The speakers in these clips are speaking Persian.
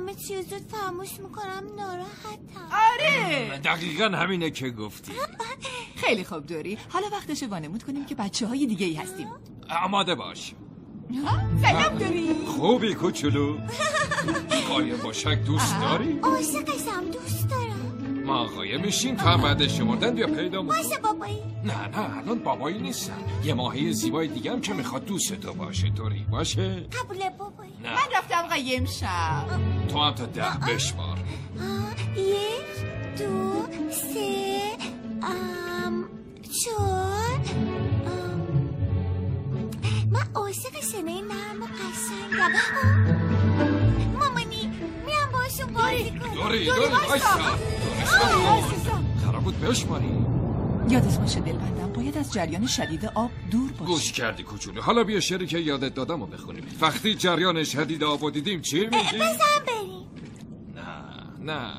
همه چیز زود فراموش می‌کنم ناراحتم. آره! دقیقا همینه که گفتی. خیلی خوب دوری. حالا وقتشه وانمود کنیم که بچه های دیگه ای هستیم. آماده باش. سلام دوری. خوبی کوچولو؟ قایم باشک دوست داری؟ عاشقشم دوست دارم. ما قایم میشیم تا بعد شمردن بیا پیدا باشه بابایی. نه نه الان بابایی نیستن. یه ماهی زیبای دیگه هم که می‌خواد دوست تو باشه. دوری باشه؟ قبوله بابایی نه. من رفتم قایم شم تو هم تا ده بشمار. یک دو سه ام چهار ام، من عاشق شنه نرم و قشنگم. مامانی میرم باشون بازی کنم. دوری دوری بایستا. قرار بود بشماری. یادت باشه دلبندم باید از جریان شدید آب دور گوش باشی کردی کوچولو. حالا بیا شعری که یادت دادم رو بخونیم. وقتی جریان شدید آب و دیدیم چی میگیم؟ بزن بریم. نه نه.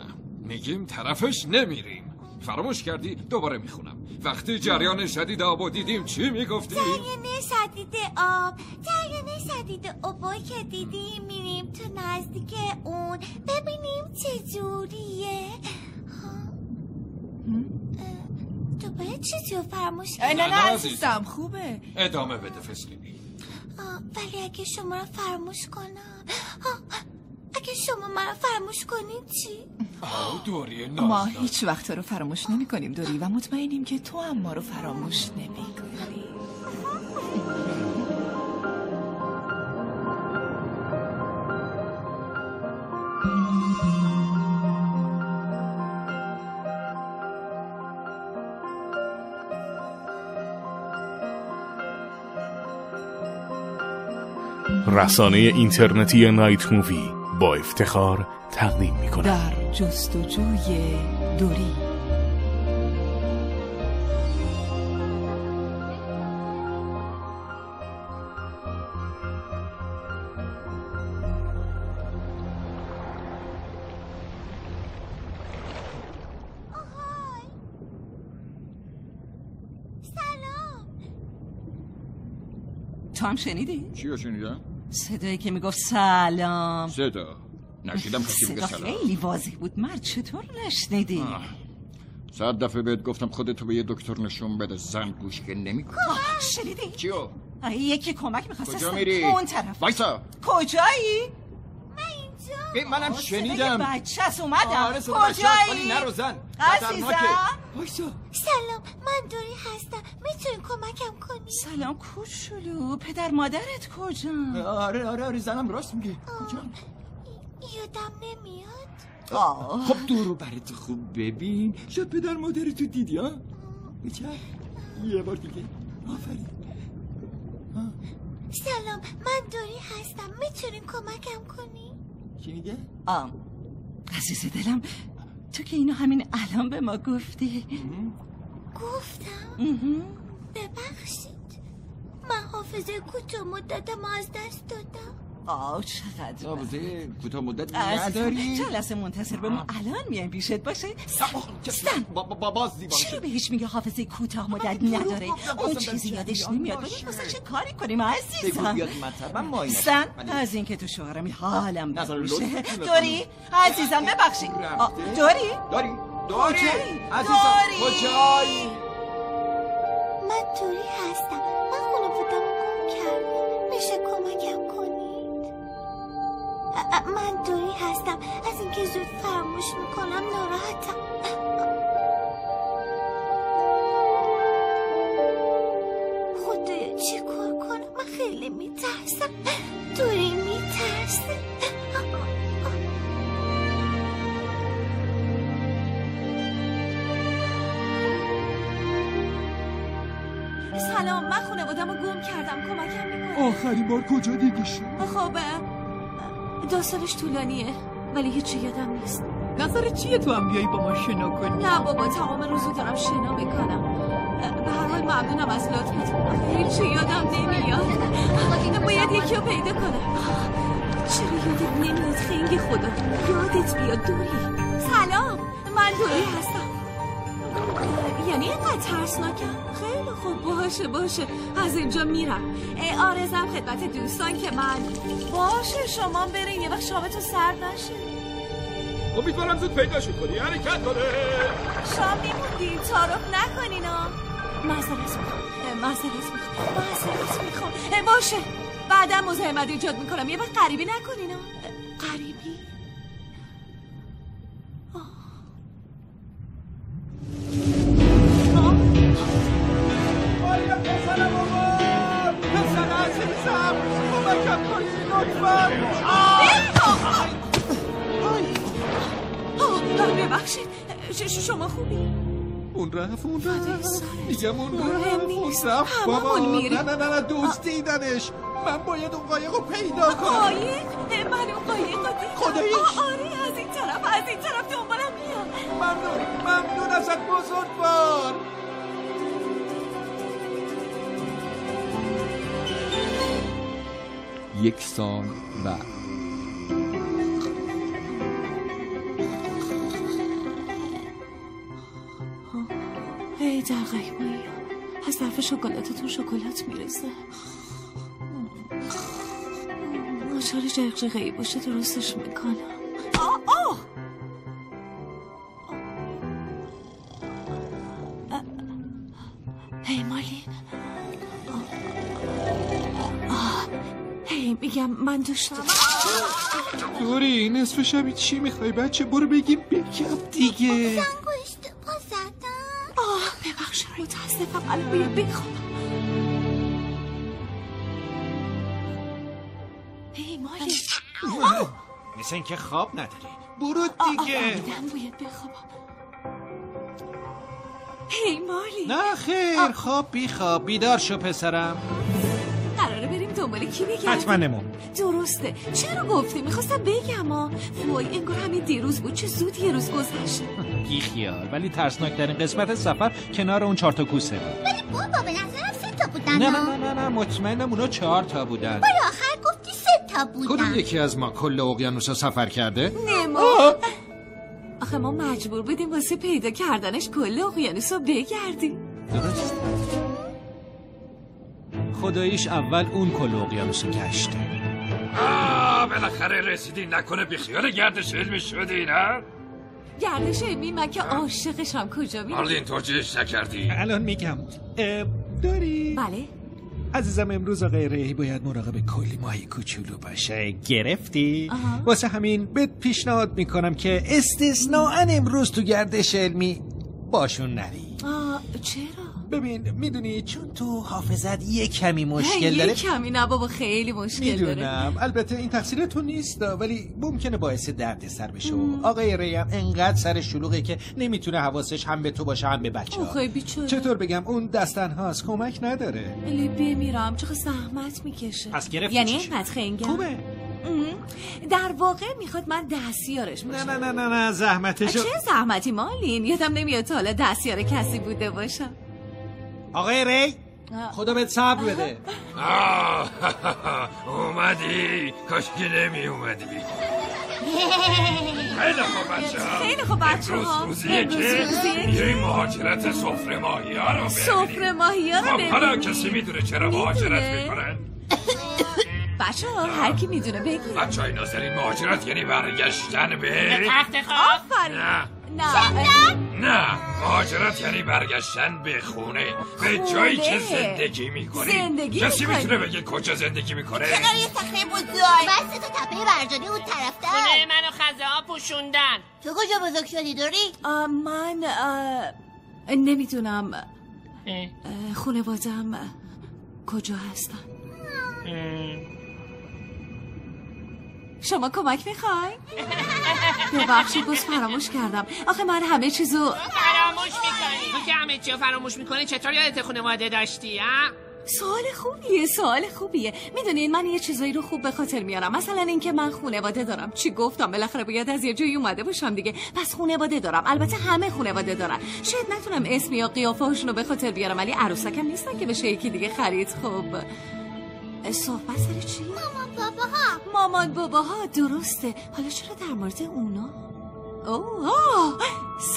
میگیم طرفش نمیریم. فراموش کردی؟ دوباره می‌خونم. وقتی جریان شدید آب و دیدیم چی می‌گفتی؟ جریان شدید آب جریان شدید آبا که دیدیم میریم تو نزدیک اون. ببینیم چجوریه باید چیزی رو فراموش نه نه نه، عزیزم. خوبه. ادامه بده فسلیلی آه، ولی اگه شما رو فراموش کنم. اگه شما من رو فراموش کنید چی؟ آه دوری ما. هیچ وقت تو رو فراموش نمی کنیم دوری و مطمئنیم که تو هم ما رو فراموش نمی کنی رسانه اینترنتی نایت مووی با افتخار تقدیم می کند در جستجوی دوری تو هم شنیدی؟ چی رو شنیدم؟ صدایی که می‌گفت سلام. صدا. نشیدم کسی صدا سلام. خیلی واضح بود. مرد چطور نشنیدی؟ صد دفعه بهت گفتم خودتو به یه دکتر نشون بده. زن گوش که نمی شنیدی؟ چیو؟ آه، یکی کمک می‌خواست. کجا میری؟ اون طرف. وایسا. کجایی؟ من اینجا. ای، منم شنیدم. بچه اومدم. آره صدا بچه هست، ولی کجایی؟ نرو زن. عزیزم. وایسا سلام من دوری هستم. می‌تونی کمکم کنی؟ سلام کوچولو پدر مادرت کجا؟ آره آره آره زنم راست میگه. کجا؟ یادم نمیاد. آه. خب دورو برات خوب ببین. شاید پدر مادرتو دیدی ها میچه یه بار دیگه. آفرین. سلام من دوری هستم. می‌تونی کمکم کنی؟ چی میگه؟ آم عزیز دلم تو که اینو همین الان به ما گفتی. گفتم. ببخشید. من حافظه کوتاه مدتم از دست دادم. آه چقدر رابطه کوتاه مدت نداری؟ جلسه منتظر به ما الان میایم پیشت باشه. سن با با باز دیوان چرا بهش میگه حافظه کوتاه مدت نداره؟ اون چیزی یادش نمیاد. باید واسه چه کاری کنیم عزیزم؟ سن ولی- از اینکه تو شوهرمی حالم کنی. دوری عزیزم ببخشید؟ دوری داری؟ کجایی؟ عزیزم؟ کجایی؟ من دوری هستم. من خانوادم گم کردم. میشه کمکم من دوری هستم. از اینکه زود فراموش می‌کنم ناراحتم. خدایا چی کار کنم؟ من خیلی میترسم. دوری میترسه. سلام من خانوادم رو گم کردم. کمکم می‌کنه آخرین بار کجا دیدیش خب داستانش طولانیه ولی هیچی یادم نیست. نظر چیه تو هم بیایی با ما شنا کنی؟ نه بابا تمام روزو دارم شنا می‌کنم. به هر حال ممنونم از آخه هیچی یادم نمیاد. باید یکی رو پیدا کنم. چرا یادت نمیاد خیلی خدا؟ یادت بیاد دوری. سلام من دوری هستم. یعنی اینقدر ترسناکم؟ خیلی خوب باشه باشه. از اینجا میرم. ای آرزم خدمت دوستان که من باشه شما برین. یه وقت شامتون سرد نشه. امیدوارم زود پیداشون کنی. حرکت کنه. شام میموندین تعارف نکنین ها. معذرت می‌خوام. معذرت می‌خوام. معذرت می‌خوام. باشه. بعدا مزاحمت ایجاد می‌کنم. یه وقت غریبی نکنین ها. اه، غریبی؟ اون رفت هممون بابا. نه نه نه نه دزدیدنش من باید اون قایق رو پیدا کنم. قایق من اون قایق رو دیدم. خداییش. آه، آره از این طرف از این طرف دنبالم میام ممنون ممنون ازت بزرگوار. یک سال بعد. ای دقیق مایی از طرف شکلاتتون شکلات می‌رسه. آچار جغجغه ای باشه درستش می‌کنم. آه آه اه. هی میگم من دوست دارم. دوری نصف شبی چی می‌خوای بچه؟ برو بگیم بکپ دیگه. متاسفم الان باید بخوابم هی مالی مثل اینکه خواب نداری. برو دیگه. باید بخوابم هی مالی نه خیر. خواب بی خواب. بیدار شو پسرم. دنبال کی بگردیم حتما نمون. درسته. چرا گفتی؟ می‌خواستم بگم ها وای انگار همین دیروز بود. چه زود یه روز گذشت. بی خیال. ولی ترسناکترین قسمت سفر کنار اون چهار تا کوسه بود. ولی بابا به نظرم سه تا بودن نه. نه نه نه نه مطمئنم اونا چهار تا بودن. ولی آخر گفتی سه تا کدوم بودن یکی از ما کل اقیانوس رو سفر کرده؟ نمو آخه ما مجبور بودیم واسه پیدا کردنش کل اقیانوس رو بگردیم. درست. خداییش اول اون کل اقیانوس رو گشته آه بالاخره رسیدی نکنه بیخیال گردش علمی شدی نه؟ گردش علمی؟ من که عاشقشم کجا میری ماردین توجیهش نکردی. الان میگم. اه، داری؟ بله. عزیزم امروز آقای ریحی باید مراقب کلی ماهی کوچولو باشه. گرفتی؟ آها. واسه همین بهت پیشنهاد می‌کنم که استثناء امروز تو گردش علمی باشون نری. آه چرا؟ ببین می‌دونی چون تو حافظت یه کمی مشکل یه داره. کمی نه بابا خیلی مشکل داره. می‌دونم. البته این تقصیر تو نیست ولی ممکنه باعث درد سر بشه. و آقای ریم انقدر سر شلوغه که نمی‌تونه حواسش هم به تو باشه هم به بچه بیچاره. چطور بگم اون دستن هاست کمک نداره. ولی بمیرم چقدر زحمت می‌کشه. پس گرفتی یعنی؟ اینقدر خنگم؟ خوبه. در واقع می‌خواد من دستیارش نه باشم. نه نه نه نه زحمتشو چه زحمتی مالین؟ یادم نمیاد تا حالا دستیار کسی بوده باشم. آقای ری. خدا بهت صبر بده. آه. اومدی. کاش که نمی اومدی خیلی خوب بچه خیلی خوب بچه امروز ها. روزیه امروز که روزیه که- میریم مهاجرت سفره ماهی ها رو ببینیم. سفره ماهی ها رو خب حالا ببینیم. کسی می‌دونه چرا مهاجرت؟ می‌کنن؟ بچه ها هر کی می‌دونه بگو بچه های نازنین مهاجرت یعنی برگشتن به آفرین. نه. نه. مهاجرت یعنی برگشتن به خونه. به جایی که خونه. زندگی می‌کنی. زندگی کسی. می‌تونه بگه کجا زندگی می‌کنه؟ کنار یه صخره بزرگ. بس تا تپه برجانی اون طرفتر خونه منو خزه ها پوشوندن. تو کجا بزرگ شدی دوری؟ آه، من آه، نمی‌دونم. خانوادم آه، کجا هستن. شما کمک می‌خوای؟ ببخشید باز فراموش کردم. آخه من همه چیزو فراموش می‌کنی. تو که همه چی رو فراموش می‌کنی چطور یادت خانواده داشتی ها؟ سوال خوبیه سوال خوبیه. می‌دونین من یه چیزایی رو خوب به خاطر میارم. مثلا اینکه من خونواده دارم. چی گفتم؟ بالاخره باید از یه جایی اومده باشم دیگه. پس خونواده دارم. البته همه خونواده دارن. شاید نتونم اسم یا قیافه هاشون رو به خاطر بیارم ولی عروسکم نیستن که بشه یکی دیگه خرید. خب صحبت سر چی؟ مامان. باباها. مامان باباها درسته. حالا چرا در مورد اونا؟ اوه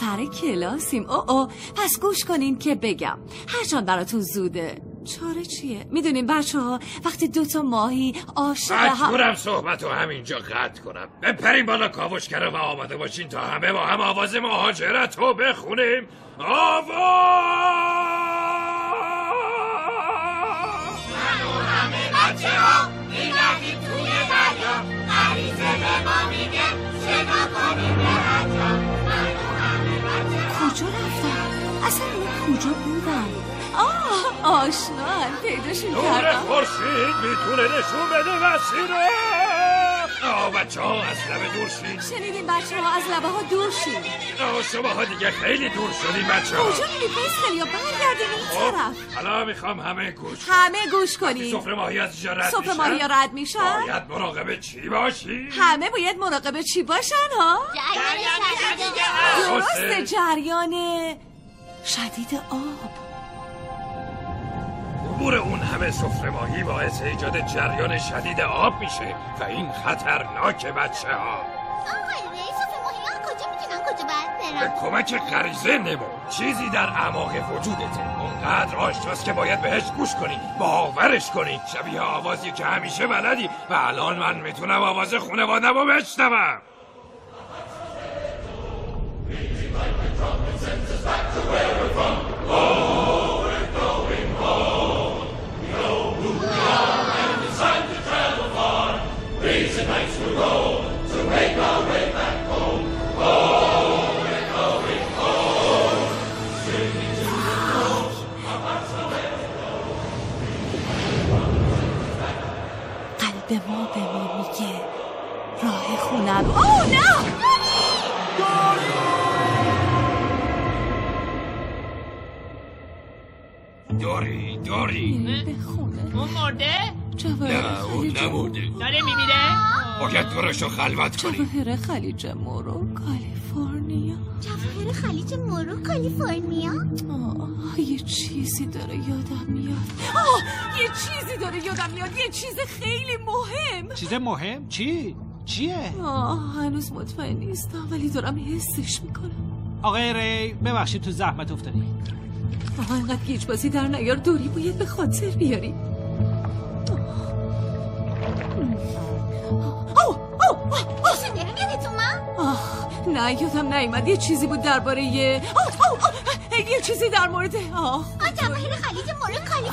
سر کلاسیم. او او پس گوش کنین که بگم. هرچند براتون زوده. چاره چیه؟ می‌دونین بچه ها وقتی دوتا ماهی عاشق هم مجبورم صحبت رو همینجا قطع کنم. بپریم بالا کاوشگره و آماده باشین تا همه با هم آواز مهاجرت رو بخونیم. آواز! کجا رفتن؟ اصلا اینا کجا بودن؟ آه آشنا پیداشون نور کردم. خورشید می‌تونه نشون بده رو آه بچه ها از لبه دور شید. شنیدین بچه ها از لبه ها دور شید. آه شما ها دیگه خیلی دور شدیم بچه ها کجا میرید بیس یا برگردین این خب طرف؟ حالا می‌خوام همه گوش همه گوش کنین. سفره ماهی از اینجا رد میشن ماهی رد میشن؟ باید مراقب چی باشی همه باید مراقب چی باشن ها؟ درسته. درسته. جریان شدید آب. عبور اون همه سفره ماهی باعث ایجاد جریان شدید آب میشه و این خطرناک بچه ها آقای رئیس ماهی کجا می‌تونم کجا باید به کمک غریزه نمو. چیزی در اعماق وجودته. اونقدر آشناست که باید بهش گوش کنی. باورش کنی. شبیه آوازی که همیشه بلدی. و الان من می‌تونم آواز خونوادم رو بشنوم. قلب ما به ما میگه راه خونه رو آه نه! داری! داری! به خونه اون مرده؟ نه اون خلیج نمورده داره میمیره؟ باید دورش رو خلوت کنی. جواهر خلیج مورو کالیفرنیا. جواهر خلیج مورو کالیفرنیا؟ آه یه چیزی داره یادم میاد. آه یه چیزی داره یادم میاد. یه چیز خیلی مهم. چیز مهم؟ چی؟ چیه؟ آه هنوز مطمئن نیستم ولی دارم حسش می‌کنم. آقای ری ببخشید تو زحمت افتادی. آه اینقدر گیج بازی در نیار دوری باید به خاطر بیاری. آه. آه آه آه شده میادتون من نه یادم نیومد یه چیزی بود درباره یه آه یه چیزی در مورد آه. آه جواهر خلیج مورو کالیفرنیا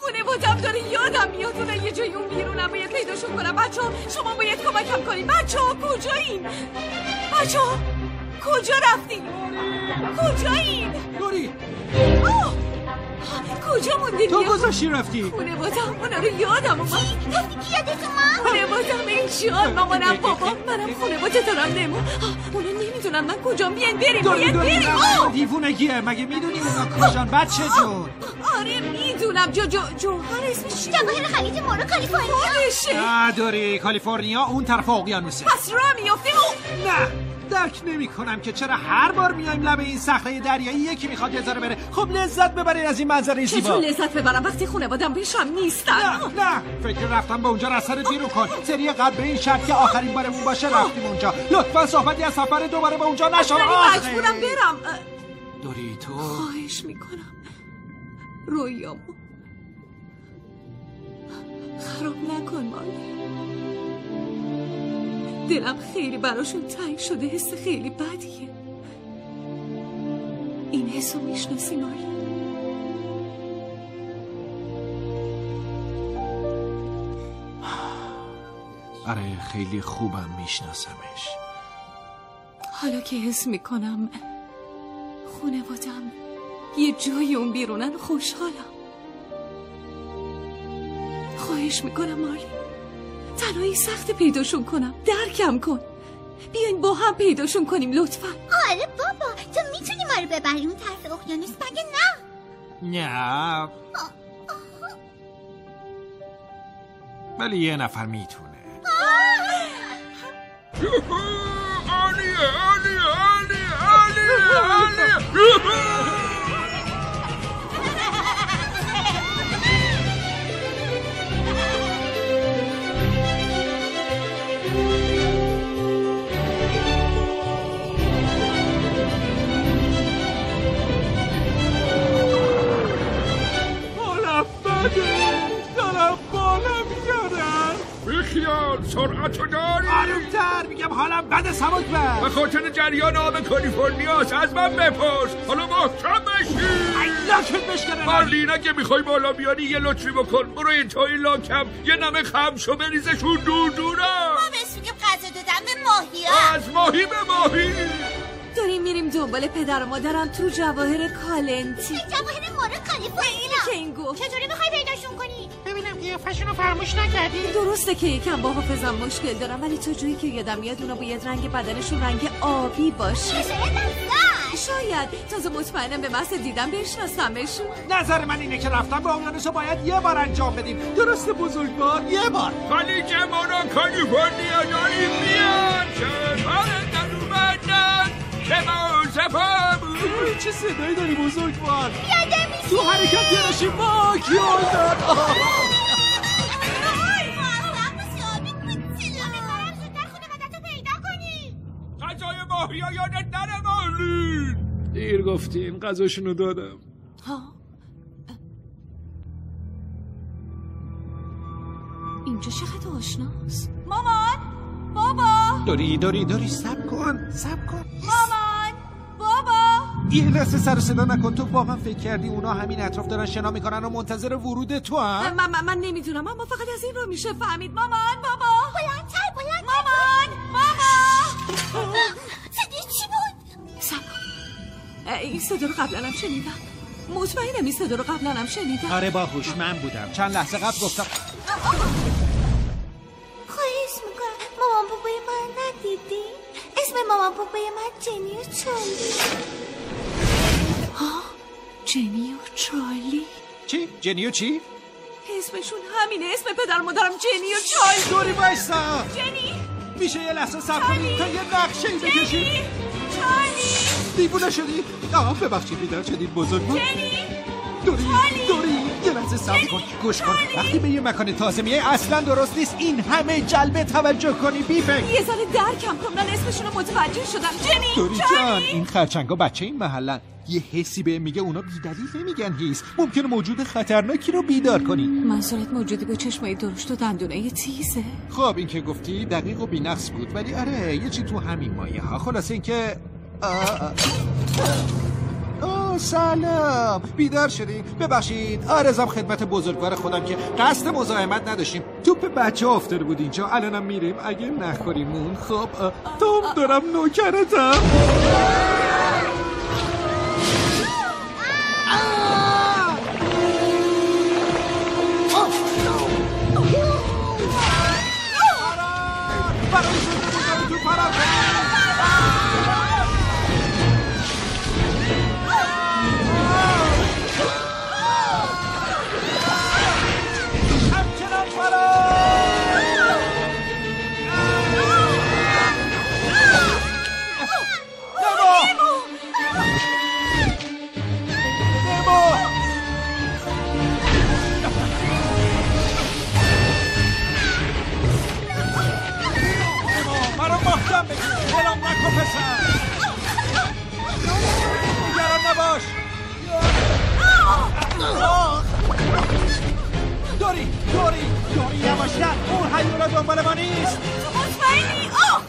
خونوادم. داره یادم میاد. اونن یه جای اون بیرونم باید پیداشون کنم. بچه شما باید کمکم کنین. بچه ها کجایین؟ بچه ها کجا رفتین؟ کجایین؟ دوری آه! کجا موندین تو گذاشتی رفتی؟ خونوادم اونا رو یادم اومد. گفتی کی یادتون من خونوادم اینجا مامانم بابام منم خونواده دارم نمو؟ اونا نمی‌دونم من کجام بیاین بریم باید بریم! دیوونگیه مگه می‌دونی اونا کجان؟ بچه جون آره می‌دونم. جو جو جوهر اسمش چیه؟ جواهر خلیج مورو کالیفرنیا. دوری کالیفرنیا اون طرف اقیانوسه پس را میافتیم نه. درک نمی کنم که چرا هر بار میایم لب این صخره دریایی یکی می‌خواد یه بره. خب لذت ببرین از این منظره چطور زیبا لذت ببرم؟ وقتی خونوادم پیشم نیستن. نه نه. فکر رفتم به اونجا را سر بیرون کن. سری قبل به این شرط که آخرین بارمون باشه رفتیم اونجا. لطفا صحبتی از سفر دوباره به اونجا آخه. مجبورم برم. اه، دوری تو. خواهش می‌کنم. رویامو. خراب نکن مالی. دلم خیلی براشون تنگ شده حس خیلی بدیه. این حسو می‌شناسی مالی آره خیلی خوبم میشناسمش. حالا که حس می‌کنم خونوادم یه جای اون بیرونن خوشحالم. خواهش می‌کنم مالی تنهایی سخت پیداشون کنم. درکم کن. بیاین با هم پیداشون کنیم لطفا. آره بابا تو می‌تونی ما رو ببری اون طرف اقیانوس؟ مگه نه؟ نه. ولی یه نفر می‌تونه. عالیه عالیه عالیه عالیه عالیه حالم بد سبک به. بر خاطر جریان آب کالیفرنیاست از من بپرس. حالا محکم بشی لاکت بشکنه. مارلینا که می‌خوای بالا بیاری یه لطفی بکن. برو انتهای لاکم. یه نمه خمشو بریزشون دور دورم ما بهش میگیم غذا دادن به ماهی از ماهی به ماهی. داریم میریم دنبال پدر و مادرم تو جواهر کالنتی. جواهر مورد کالیفرنیا. که این گفت. چطوری می‌خوای پیداشون کنی؟ قیافشون رو فراموش نکردی؟ درسته که یکم با حافظم مشکل دارم ولی تا جایی که یادم میاد اونا باید رنگ بدنشون رنگ آبی باشه. شاید. تازه مطمئنم به محض دیدم بشناسمشون. نظر من اینه که رفتن به اقیانوس رو باید یه بار انجام بدیم. درسته بزرگوار یه بار. خلیج مونا کالیفرنیا داریم میان شهر در اومدن که ما سفا بود. چه صدایی داری بزرگوار. تو حرکت گرشی واک یادت غذای ماهی ها یادت نره مارلین دیر گفتین غذاشونو دادم. ها؟ اینجا چقدر آشناست؟ مامان! بابا! دوری دوری دوری سب کن سب کن. مامان! بابا! یه لحظه سر و صدا نکن. تو واقعا فکر کردی اونا همین اطراف دارن شنا می‌کنن و منتظر ورود تو هم من, من, من نمی‌دونم. اما فقط از این رو میشه فهمید. مامان بابا! بلندتر بلند مامان! بابا! این صدا رو قبلا هم شنیدم. مطمئنم این صدا رو قبلا هم شنیدم. آره باهوش من بودم. چند لحظه قبل گفتم. خواهش می‌کنم. مامان بابای من ندیدی؟ اسم مامان بابای من جنی و چالی. ها؟ جنی و چارلی چی؟ جنیو چی؟ اسمشون همینه. اسم پدر مادرم جنی و چارلی دوری بایستا جنی. میشه یه لحظه سب کنی تا یه نقشه ای بکشی جنی. چارلی دیوونه شدی؟ آه ببخشید بیدار شدید بزرگ بود. دوری دوری. لحظه صبر کن گوش کن. وقتی به یه مکان تازه میای اصلا درست نیست. این همه جلب توجه کنی بیفکر یه ذره درکم کن. من اسمشون رو متوجه شدم. جنی دوری جان این خرچنگا بچه این محلن. یه حسی به میگه اونا بیدلیل نمیگن هیس. ممکنه موجود خطرناکی رو بیدار کنی. منظورت موجودی با چشمای درشت و دندونه تیزه؟ خب این که گفتی دقیق و بینقص بود. ولی آره یه چی تو همین مایه ها خلاصه این که آه، آه. سلام. بیدار شدی؟ ببخشید. آرزم خدمت بزرگوار خودم که قصد مزاحمت نداشتیم. توپ بچه افتاده بود اینجا. الانم میریم. اگه نخوریمون خب توم دارم نوکرتم. دوری دوری دوری یواشتر اون حیولا دنبال ما نیست. مطمئنی؟ آه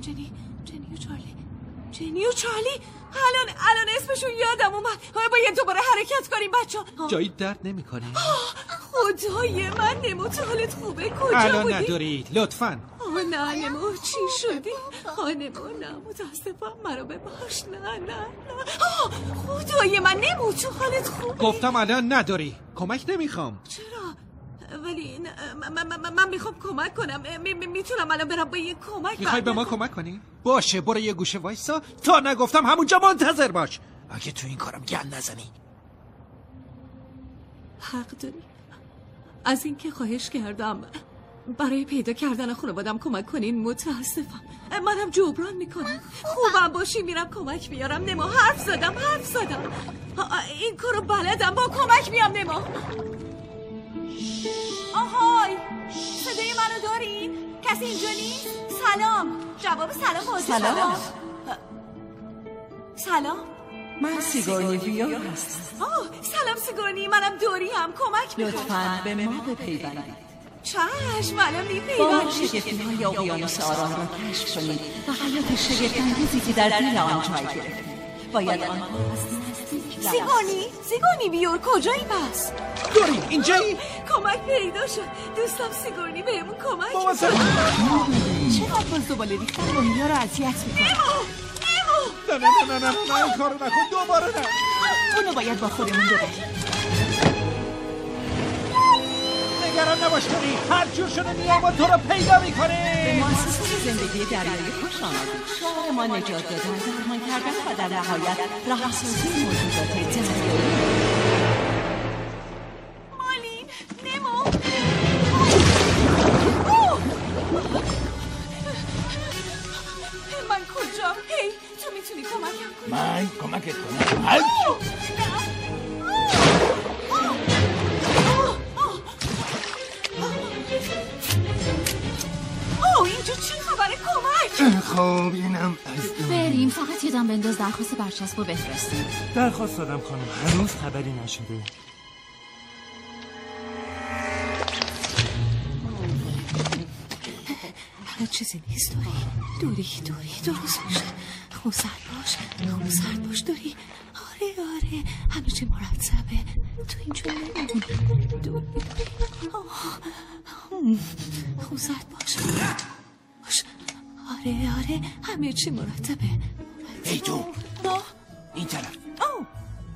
جنی جنی و چارلی. جنی و چارلی! الان الان اسمشون یادم اومد. آیا باید دوباره حرکت کنیم بچه جایی درد نمی‌کنه. خدای من نمو تو حالت خوبه. کجا الان بودی؟ ندارید لطفا. آه نه نمو. چی شدی؟ آه نمو نه متاسفم مرا ببخش. نه نه نه. آه خدای من نمو. تو حالت خوبه. گفتم الان نداری. کمک نمی‌خوام. چرا؟ ولی من, می‌خوام کمک کنم. می- می- می‌تونم الان برم با یه کمک می‌خوای به ما؟ کمک کنی؟ باشه برو یه گوشه وایسا. تا نگفتم همونجا منتظر باش. اگه تو این کارم گند نزنی. حق داری. از اینکه خواهش کردم برای پیدا کردن خانوادم کمک کنین متاسفم. منم جبران می‌کنم. خوبم باشی میرم کمک میارم. نما حرف زدم حرف زدم. این کارو بلدم. با کمک میام نما آهای صدای منو دارین؟ کسی اینجا نیست؟ سلام جواب سلام بازی سلام. سلام؟ من سیگاری ویا هستم. آه سلام سیگانی منم دوری هم کمک می‌کنم لطفا به ما بپیوندید. چشم الان با میپیدا من شگفتی های اقیانوس آرام را کشف کنید و حیات شگفتانگیزی که در دل آن جای گرفته باید آنها از سیگونی سیگونی بیور کجایی پس دورین اینجایی؟ کمک پیدا شد. دوستم سیگونی بهمون کمک چقدر باز دوباره ریختن ماهیا را اذیت می‌کنه نه نه نه نه نه نه این کارو نکن. دوباره نه. اونو باید با خودمون ببریم. نگران نباش دوری هر جور شده میایم و تو رو پیدا به می‌کنیم مؤسسه زندگی دریایی خوش آمدید شعار ما نجات دادن درمان کردن و در نهایت رهاسازی موجودات دریایی مالین نمو! من کجام هی تو می‌تونی کمکم کنی. من کمکت کنم. بنداز درخواست برچسب رو بفرستیم. درخواست دادم خانم. هنوز خبری نشده. هر چیزی نیست دوری. دوری دوری. درست میشه خون سرد باش. خون سرد باش دوری. آره آره. همه چی مرتبه. تو اینجا نمون دوری. هم. خون سرد باش. باش. آره آره. همه چی مرتبه. ای تو ما این طرف. آه.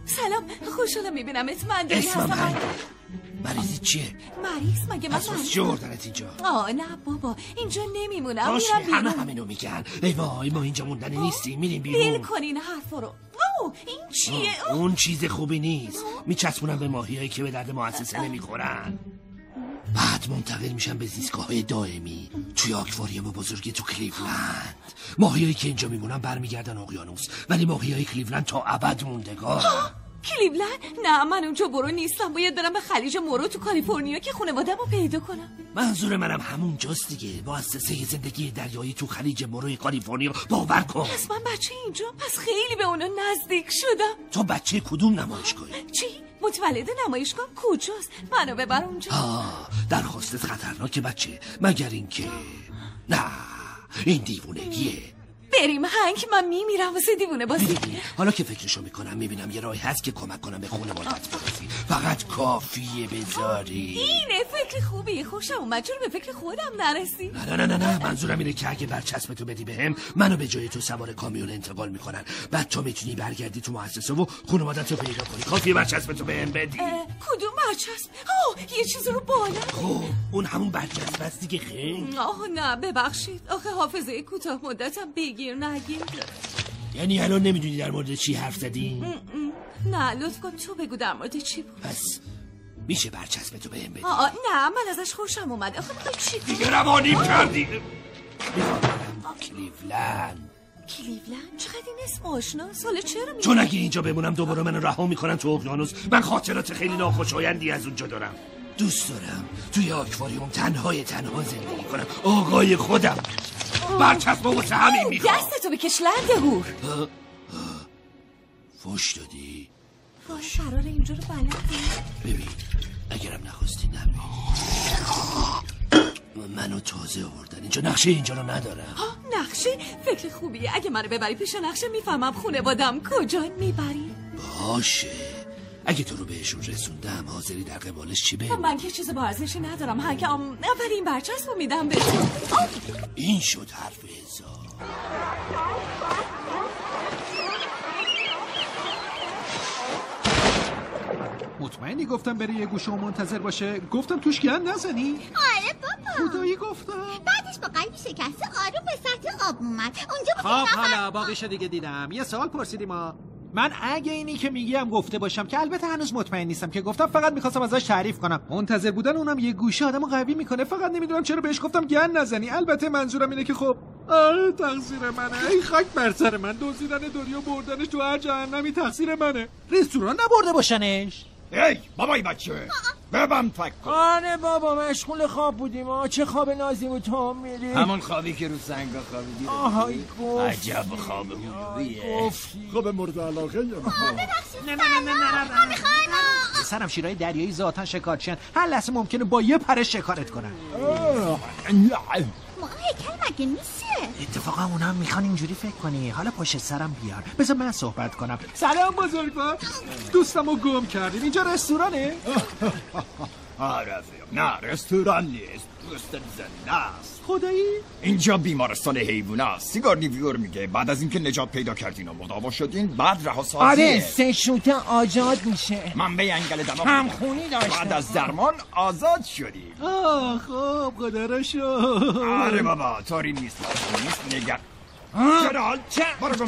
سلام. خوش شدم میبینمت من اسمم هستم مریضی چیه؟ مریض؟ مگه من از واسه چه بردنت اینجا؟ آه نه بابا. اینجا نمیمونم. باشه میرم همه همینو میگن. ای وای ما اینجا موندنی نیستیم. میریم بیل بیرون کنین حرف رو. این چیه. اون چیز خوبی نیست. میچسبونم به ماهیایی که به درد مؤسسه نمی‌خورن. بعد منتقل میشن به زیستگاه های دائمی. توی آکواریوم بزرگی تو کلیولند ماهیایی که اینجا میمونن برمیگردن اقیانوس. ولی ماهیای کلیولند تا ابد موندگار. کلیولند نه من اونجا برو نیستم. باید برم به خلیج مورو تو کالیفرنیا که خانوادم رو پیدا کنم. منظور منم همون جاست دیگه. مؤسسه زندگی دریایی تو خلیج مروی کالیفرنیا. باور کن. پس من بچه اینجا. پس خیلی به اونا نزدیک شدم. تو بچه کدوم نمایشگاهی؟ چی؟ متولد نمایشگاه کجاست؟ منو ببر اونجا آه درخواستت خطرناک بچه مگر اینکه نه این دیوونگیه بریم هنگ من میمیرم واسه دیوونه بازی؟ حالا که فکرشو می‌کنم می‌بینم یه راهی هست که کمک کنم به خونه برسی. فقط کافیه بذاری. اینه فکر خوبی. خوشم اومد چرا به فکر خودم نرسی؟ نه نه نه نه نه. منظورم اینه که اگه برچسب تو بدی بهم منو به جای تو سوار کامیون انتقال می‌کنن. بعد تو می‌تونی برگردی تو مؤسسه و خانوادت رو پیدا کنی. کافیه برچسب تو بهم بدی. کدوم برچسب آه یه چیز رو بالا. خب اون همون برچسب است دیگه خیلی آه نه ببخشید. آخه حافظه کوتاه مدتم بگیر. نگیر یعنی الان نمی‌دونی در مورد چی حرف زدی؟ نه لطف کن تو بگو در مورد چی بود. پس میشه برچسب تو بهم بدی؟ آه نه من ازش خوشم اومد. آخه می‌خوای چی؟ دیگه روانیم کردی. کلیولند. کلیولند؟ چقدر این اسم آشنا؟ سال چرا می چون اگه اینجا بمونم دوباره منو رها می‌کنن تو اقیانوس من خاطرات خیلی ناخوشایندی از اونجا دارم. دوست دارم توی آکواریوم تنهای تنها زندگی کنم. آقای خودم. برچسب واسه همین می‌خوام. دستتو بکش لنده هور فش دادی؟ وای قرار اینجا رو بلد ببین اگرم نخواستی نبین منو تازه آوردن. اینجا نقشه اینجا رو ندارم. نقشه فکر خوبیه. اگه منو ببری پیش نقشه می‌فهمم خونه بادم کجا می‌بری. باشه. اگه تو رو بهشون رسوندم حاضری در قبالش چی بهم من که چیز با ارزشی ندارم حکم ولی این برچسب رو میدم به این شد حرف حساب. مطمئنی گفتم بری یه گوشه و منتظر باشه؟ گفتم توش گند نزنی؟ آره بابا. خدایی گفتم. بعدش با قلبی شکسته آروم به سطح آب اومد. اونجا خب که حالا باقیشو دیگه دیدم. یه سوال پرسیدی ما من اگه اینی که میگیم گفته باشم که البته هنوز مطمئن نیستم که گفتم فقط می‌خواستم ازش تعریف کنم. منتظر بودن اونم یه گوشه آدمو قوی می‌کنه فقط نمی‌دونم چرا بهش گفتم گن نزنی. البته منظورم اینه که خب آره تقصیر منه. ای خاک بر سر من. دزدیدن دوری و بردنش تو هر جهنمی تقصیر منه. رستوران نبرده باشنش. ای بابای بچه ببم فکر کن. آره بابا مشغول خواب بودیم. آه چه خواب نازی بود تو میری؟ همون خوابی که رو سنگ خوابیدی. آهای؟ گفت عجب خواب حضوریه خواب مورد علاقه نه؟ نه نه نه نه سرم شیرای دریایی ذاتا شکارچیان. هر لحظه ممکنه با یه پره شکارت کنن. ما هیکل مگه نیسته اتفاقا اونا هم می‌خوان اینجوری فکر کنی حالا پشت سرم بیار بذار من صحبت کنم سلام بزرگوار دوستمو گم کردیم اینجا رستورانه آره نه رستوران نیست دوست زنده است. خدایی؟ اینجا بیمارستان حیوان است. سیگار نیویور میگه. بعد از اینکه نجات پیدا کردین و مداوا شدین بعد رها سازیه آره سه شوته آزاد میشه. منبع انگل دماغ همخونی داشته بعد از درمان آزاد شدی آه خب خدا را شد آره بابا طوری نیست. نیست نگر چرا چه.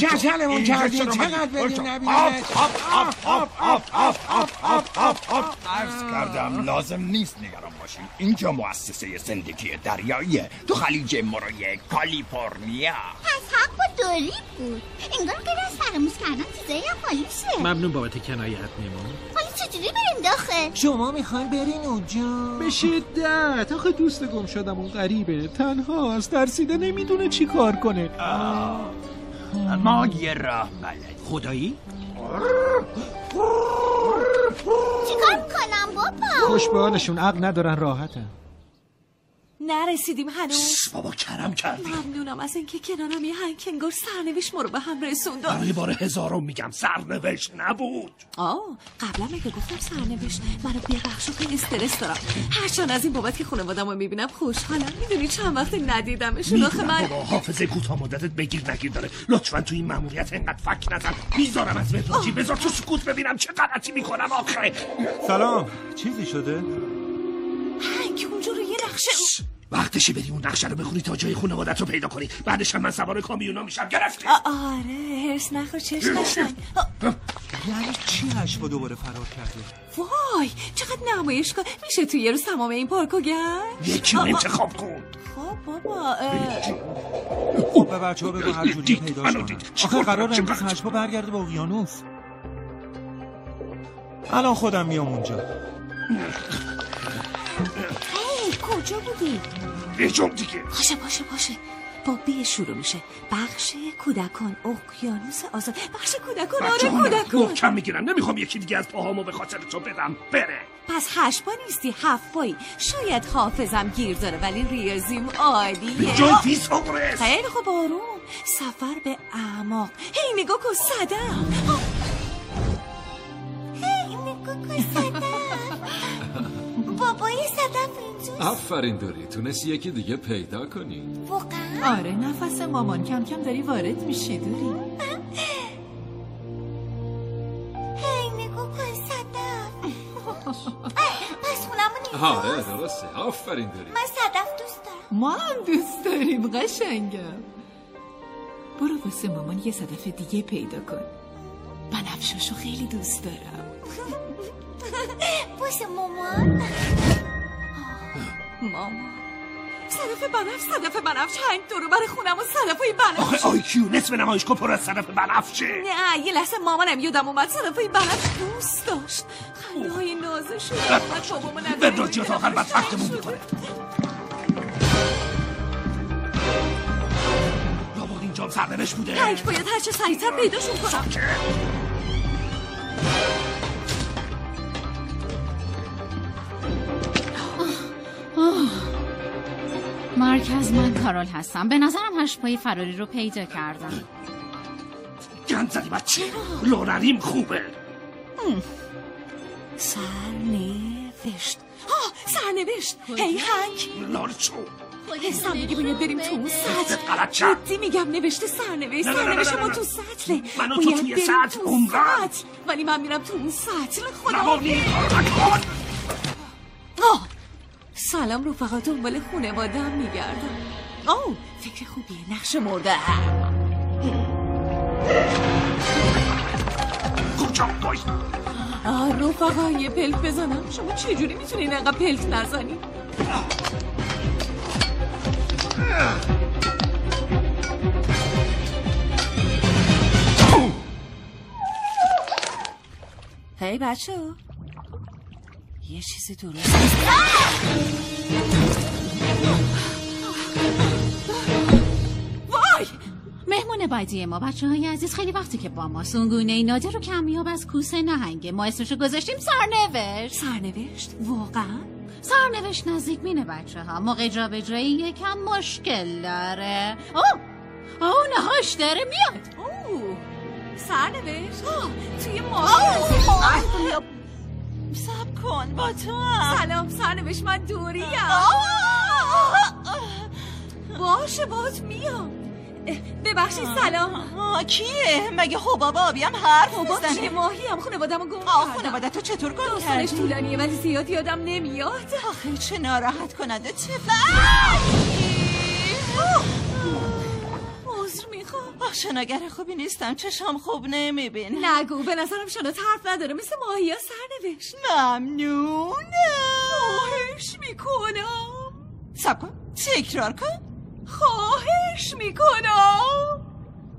کچلمون کردین؟ چقدر بدیم شو. نبینه آب آب آب آب آب آب آب آب آب عرض کردم لازم نیست نگران باشیم اینجا مؤسسه زندگی دریاییه تو خلیج مروی کالیفرنیا پس حق با دوری بود انگار غیر از فراموش کردن چیزایی هم خالی میشه ممنون بابت کنایت نیما حالا چجوری بریم داخل شما می‌خواین برین اونجا به شدت آخه دوست گم شدم اون غریبه تنهاست ترسیده نمی‌دونه چی کار کنه ما یه راه بلد خدایی؟ چیکار می‌کنم بابا؟ خوش به حالشون عقل ندارن راحتن. نرسیدیم هنوز. بابا کرم کردی. ممنونم. از اینکه کنارم یه هنگ انگار سرنوشت ما رو به هم رسوند. برای بار هزارم میگم سرنوشت نبود. آه قبلا مگه گفتم سرنوشت؟ منو ببخش و خیلی استرس دارم. هرچند از این بابت که خانوادم رو می‌بینم خوشحالم. می‌دونی چند وقت ندیدمشون؟ آخه من بابا حافظه کوتاه مدتت بگیر نگیر داره. لطفا تو این ماموریت انقدر فک نزن. می‌ذارم از مدراجی بذار تو سکوت ببینم چه غلطی می‌کنم آخه. سلام. چیزی شده؟ هنگ اونجا رو یه نقشه وقتشه بری اون نقشه رو بخونی تا جای خانوادت رو پیدا کنی. بعدش هم من سوار کامیونا میشم. گرفتی. آره هرس نخور چشم قشنگ یعنی چی هشت دوباره فرار کرده؟ وای چقدر نمایشگاه میشه تو یه روز تمام این پارکو گشت؟ یکی رو انتخاب کن. خب بابا اه، خب به بچه ها بگو هر جوری پیداش کنن. آخه قرار؟ امروز چه هشپا برگرده به اقیانوس. الان خودم میام اونجا. کجا بودی؟ یه دیگه. باشه باشه باشه. با بی شروع میشه. بخش کودکان اقیانوس آزاد. بخش کودکان آره کودکان. محکم می‌گیرم. نمی‌خوام یکی دیگه از پاهامو به خاطر تو بدم. بره. پس هشت پا نیستی هفت پایی. شاید حافظم گیر داره ولی ریاضیم عالیه. آه، فیسوغرس خیلی خوب آروم. سفر به اعماق. هی نگاه کن صدم. هی نگاه کن صدف بابای صدف اینجا آفرین دوری تونستی یکی دیگه پیدا کنی. واقعا؟ آره نفس مامان کم کم داری وارد میشی دوری. هی نگاه کن صدف. پس خونمون اینجاست. آره درسته. آفرین دوری من صدف دوست دارم. ما هم دوست داریم قشنگم برو واسه مامان یه صدف دیگه پیدا کن. بنفشاشو خیلی دوست دارم. باشه مامان ماما صدف بنفش صدف بنفش. هنگ دورو بر خونم و صدفای بنفش. آخه آی کیو نصف نمایشگاه پر از صدف بنفشه. نه یه لحظه مامانم یادم اومد. صدفای بنفش دوست داشت. خنده های بابامو نداره وراجی تا آخر بدبختمون می‌کنه. لابد اینجا هم سرنوشت بوده. هنگ باید هرچه سریعتر پیداشون کنم. مرکز من کارول هستم. به نظرم هشت فراری رو پیدا کردم. گند زدی بچه. لورنیم خوبه. سرنوشت. آه سرنوشت. هی هنگ. لارچو حسم میگه باید بریم تو اون سطل. جدی میگم نوشته سرنوشت. سرنوشت ما. تو سطله من و تو توی سطل. سطل. ولی من میرم تو اون سطل خدا کن. آه. سلام رفقا دنبال خونوادم میگردم. آه فکر خوبیه نقش مرده. کجا؟ بای آه رفقا یه پلک بزنم. شما چجوری می‌تونین انقدر پلک نزنی؟ هی بچه یه چیزی درست. وای! مهمون بعدی ما بچه های عزیز خیلی وقتی که با ما. سونگونه نادر رو کمیاب از کوسه نهنگه ما اسمشو گذاشتیم سرنوشت. سرنوشت؟ واقعا؟ سرنوشت نزدیک مینه بچه ها موقع جا به جایی یکم مشکل داره. اوه! اوه نهاش داره میاد. اوه! سرنوشت؟ توی ما سب کن با تو هم. سلام سرنوشت من دوریم باشه بات میام. ببخشید سلام. آه، کیه؟ مگه حباب آبی هم حرف می‌زنه چیه ماهی هم خانواده گم آه کردم. خانواده تو چطور گم داستانش کردی؟ طولانیه ولی زیاد یادم نمیاد. آخه چه ناراحت کننده عذر می‌خوام آشناگر خوبی نیستم. چشام خوب نمی‌بینه. نگو به نظرم شنات حرف نداره. مثل ماهی ها سرنوشت. ممنونم. خواهش می‌کنم. سب کن. تکرار کن. خواهش می‌کنم.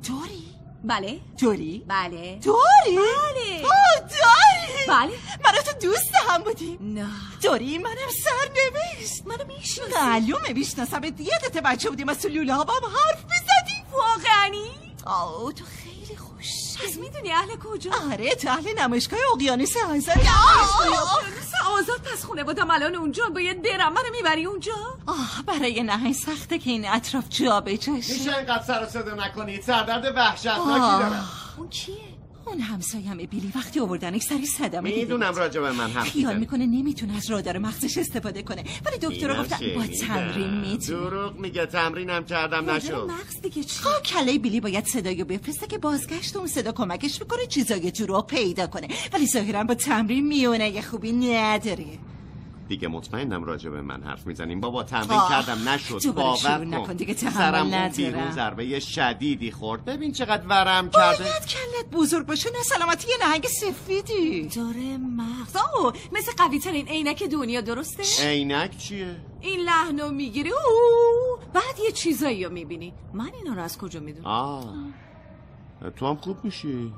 دوری بله. دوری بله. دوری بله. آه دوری بله. من و تو دوست هم بودیم. نه. دوری منم سرنوشت. منو می‌شناسی. معلومه می‌شناسم. یادت بچه بودیم از لوله ها با هم حرف می‌زدیم. واقعی آه تو خیلی خوش پس می‌دونی اهل کجا؟ آره تو اهل نمایشگاه اقیانوس آزاد اقیانوس. آزاد پس خونه بودم الان اونجا باید برم منو می‌بری اونجا؟ آه برای نهنگ سخته که این اطراف جا بجاشه میشه اینقدر سر و صدا نکنید سردرد وحشتناکی آه. دارم اون کیه اون همسایه‌مه بیلی وقتی آوردنش سری صدمه می‌دونم راجع به من حرف خیال می‌کنه نمی‌تونه از رادار مغزش استفاده کنه. ولی اینم گفتن با. تمرین می‌تونه دروغ میگه تمرینم کردم نشد مغز دیگه چی؟ خب کله بیلی باید صدایو بفرسته که بازگشت اون صدا کمکش می‌کنه چیزای تو رو پیدا کنه. ولی ظاهرا با تمرین میونه یه خوبی نداره. دیگه مطمئنم راجع به من حرف می‌زنیم. بابا تمرین آه، کردم نشد. باور نکن، کن. دیگه تحمل سرم. بیرون ضربه شدیدی خورد. ببین چقدر ورم کرده. باید کلت بزرگ باشه نه سلامتی یه نهنگ سفیدی. داره مغز. آه مثل قوی ترین عینک دنیا درسته؟ عینک چیه؟ این لحنو می‌گیری. اوه بعد یه چیزایی رو می‌بینی. من اینا رو از کجا می‌دونم؟ آه. تو هم خوب میشی.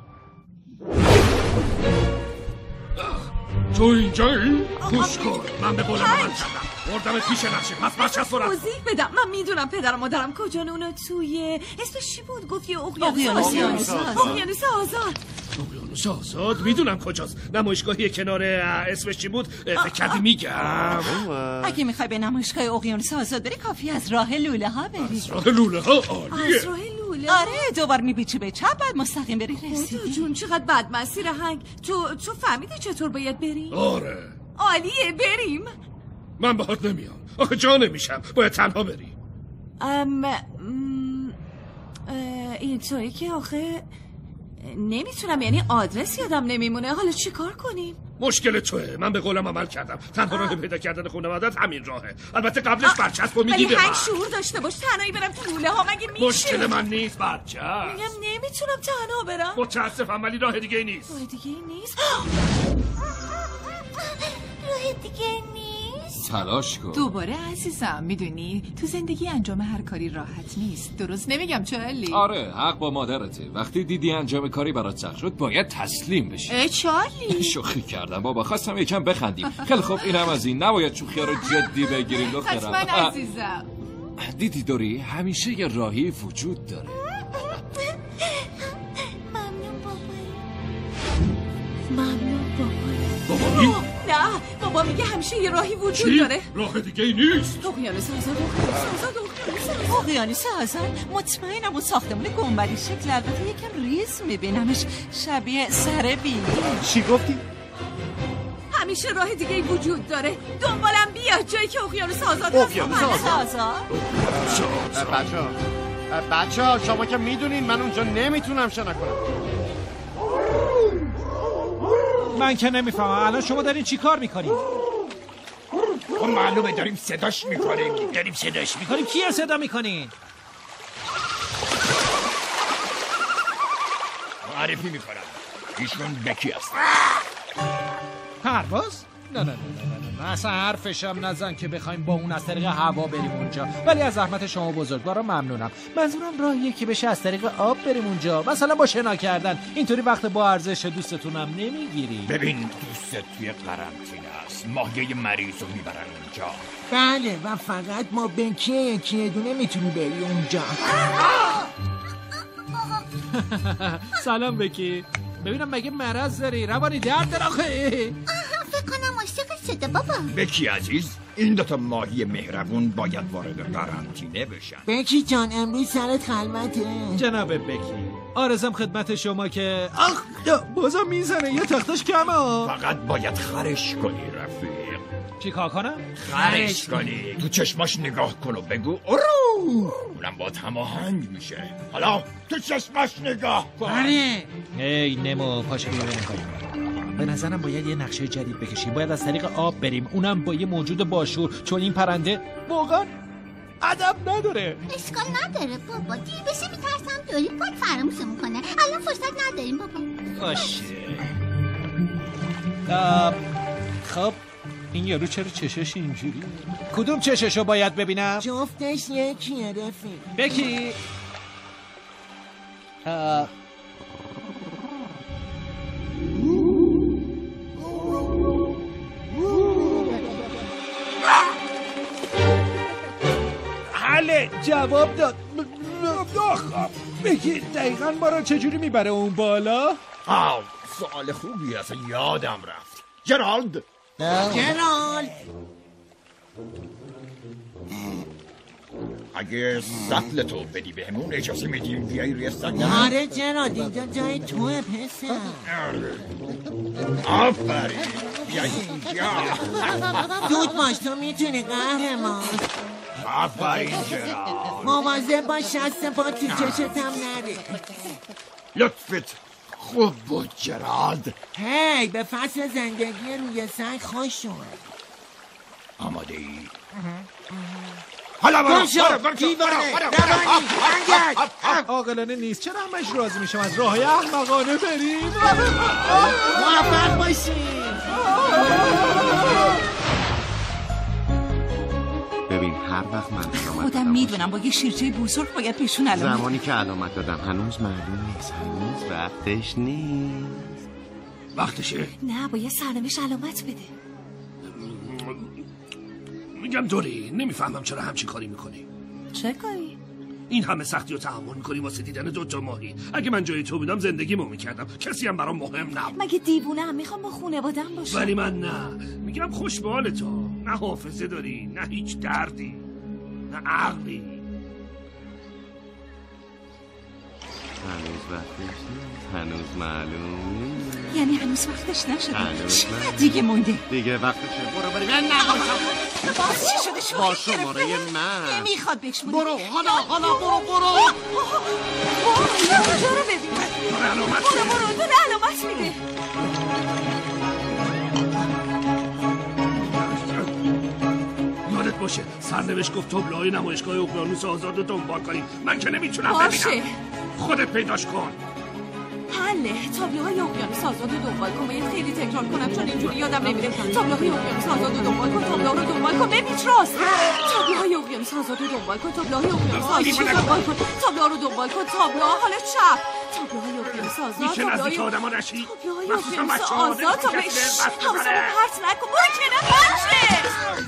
تو اینجایی؟ گوش کن. من به قول من کردم بردم پیش نقشه. پس بچه سرعت توضیح بدم. من می‌دونم پدر و مادرم کجا اونو توی. اسمش چی بود؟ گفت یه اقیانوس اقیانوس. آزاد. اقیانوس آزاد. اقیانوس آزاد. می‌دونم کجاست. نمایشگاهی کنار اسمش چی بود؟ فکر کردی میگم. اگه می‌خوای به نمایشگاه اقیانوس آزاد بری کافی از راه لوله ها بری راه لوله ها عالیه. از راه آره دوبار میپیچی به چپ بعد مستقیم بری خدا رسیدی. جون چقدر بد مسیر هنگ تو تو فهمیدی چطور باید بریم؟ آره. عالیه بریم. من باهات نمیام. آخه جا نمیشم. باید تنها بری ام ام، اه، اینطوری که آخه نمی‌تونم یعنی آدرس یادم نمیمونه. حالا چی کار کنیم؟ مشکل توه. من به قولم عمل کردم. تنها راه پیدا کردن خانوادت همین راهه. البته قبلش برچسب و میدی به من شعور داشته باش تنهایی برم تو لوله ها مگه میشه؟ مشکل من نیست برچسب. میگم نمی‌تونم تنها برم. متاسفم ولی راه دیگه نیست. راه دیگه نیست؟ راه دیگه نیست. تلاش کن. دوباره عزیزم می‌دونی؟ تو زندگی انجام هر کاری راحت نیست. درست نمیگم چارلی آره حق با مادرته. وقتی دیدی انجام کاری برات سخت شد باید تسلیم بشی. اه چارلی شوخی کردم بابا. خواستم یکم بخندیم. خیلی خوب اینم از این. نباید شوخی رو جدی بگیریم دخترم. حتما عزیزم. دیدی دوری همیشه یه راهی وجود داره. ممنون بابایی ممنون. نه بابا میگه همیشه یه راهی وجود چی؟ داره. راه دیگه نیست. اقیانوس آزاد اقیانوس آزاد اقیانوس مطمئنم اون ساختمون گنبدی شکل البته یکم ریز میبینمش. شبیه سر بیلی چی گفتی؟ همیشه راه دیگه وجود داره. دنبالم بیا جایی که اقیانوس آزاد اقیانوس من- آزاد بچه ها بچه ها شما که می‌دونین من اونجا نمی‌تونم شنا کنم. من که نمی‌فهمم. الان شما دارین چی کار می‌کنین؟ خب معلومه داریم صداش می‌کنیم. داریم صداش می‌کنیم. می‌کنین کی صدا می‌کنین؟ معرفی می‌کنم. ایشون بکی است؟ پرواز؟ نه نه نه نه. اصلا حرفشم نزن که بخوایم با اون از طریق هوا بریم اونجا. ولی از زحمت شما بزرگوارا ممنونم. منظورم راهیه که بشه از طریق آب بریم اونجا. مثلا با شنا کردن. اینطوری وقت با ارزش دوستتونم نمی‌گیری. ببین دوستت توی قرنطینه است. ماهیه مریض رو می‌برن اونجا. بله و فقط ما بکی یکی دونه می‌تونی بری اونجا. سلام بکی. ببینم مگه مرض داری؟ روانی درد داره فکر کنم عاشق شده بابا. بکی عزیز این دوتا ماهی مهربون باید وارد قرنطینه بشن. بکی جان امروز سرت خلوته. جناب بکی آرزم خدمت شما که آخ بازم می‌زنه یه تختش کمه. فقط باید خرش کنی رفیق. چی کار کنم؟ خرش کنی. تو چشماش نگاه کن و بگو ارو! اونم با هماهنگ میشه. حالا تو چشماش نگاه کن. آره. ای نمو پاشو کاریم به نظرم باید یه نقشه جدید بکشیم. باید از طریق آب بریم. اونم با یه موجود باشور. چون این پرنده واقعا ادب نداره. اشکال نداره بابا. دیر بشه میترسم. دوری پاک فراموشمون کنه. الان فرصت نداریم بابا. باشه. آه، خب این یارو چرا چشش اینجوری؟ کدوم چششو باید ببینم؟ جفتش یکیه رفیق. بکی. آه، جواب داد. آخ بگی دقیقا ما رو چجوری می‌بره اون بالا؟ آه سوال خوبی اصلا یادم رفت. جرالد. جرال اگه سطل تو بدی بهمون اجازه میدیم بیای روی سطل؟ آره جرال اینجا جای توه پسر. آفرین. بیای اینجا. زود باش تو می‌تونی قهرمان آفرین. جرالد مواظب باش شست پا تو چشت هم نره. لطفت خوب بود جرالد هی به فصل زندگی روی سنگ خوش شد آماده ای؟ حالا برو برو، برو،. عاقلانه نیست. چرا همش راضی میشم؟ از راه احمقانه بریم؟ موفق باشی. ببین هر وقت من علامت خودم می‌دونم با یه شیرچه بزرگ باید پیشون علامت زمانی که علامت دادم هنوز معلوم نیست هنوز وقتش نیست. وقتشه؟ نه باید سرنوشت علامت بده. میگم دوری نمی‌فهمم چرا همچین کاری می‌کنی. چه کاری؟ این همه سختی رو تحمل می‌کنی واسه دیدن دوتا ماهی. اگه من جای تو بودم زندگیمو می‌کردم. کسی هم برام مهم نبود. مگه دیوونه هم می‌خوام با خونوادم باشم؟ ولی من نه. میگم خوش به حال تو. نه حافظه داری نه هیچ دردی نه عقلی هنوز وقتش نیست هنوز معلوم نیست یعنی هنوز وقتش نشده هنوز. دیگه مونده دیگه وقتشه برو بریم نه باز چی شده شما با شماره من نمی‌خواد بشمونی برو حالا حالا برو برو کجا رو ببین برو برو داره علامت میده باشه. سرنوشت گفت تابلوهای نمایشگاه اقیانوس آزاد رو دنبال کنی. من که نمی‌تونم باشه. ببینم خودت پیداش کن. حله تابلوهای اقیانوس آزاد رو دنبال کن. باید خیلی تکرار کنم چون اینجوری یادم نمیره. تابلوهای اقیانوس آزاد رو دنبال کن تابلوها رو دنبال کن. ببین راست. تابلوهای اقیانوس آزاد رو دنبال کن تابلوهای اقیانوس آزاد رو دنبال کن. تابلوها رو دنبال کن. تابلوها حالا چپ. تابلوهای اقیانوس آزاد میشه نزدیک تابلوهای آدم نشی تابلوهای ها آزاد تا ببره. پرت نکن. برو بچه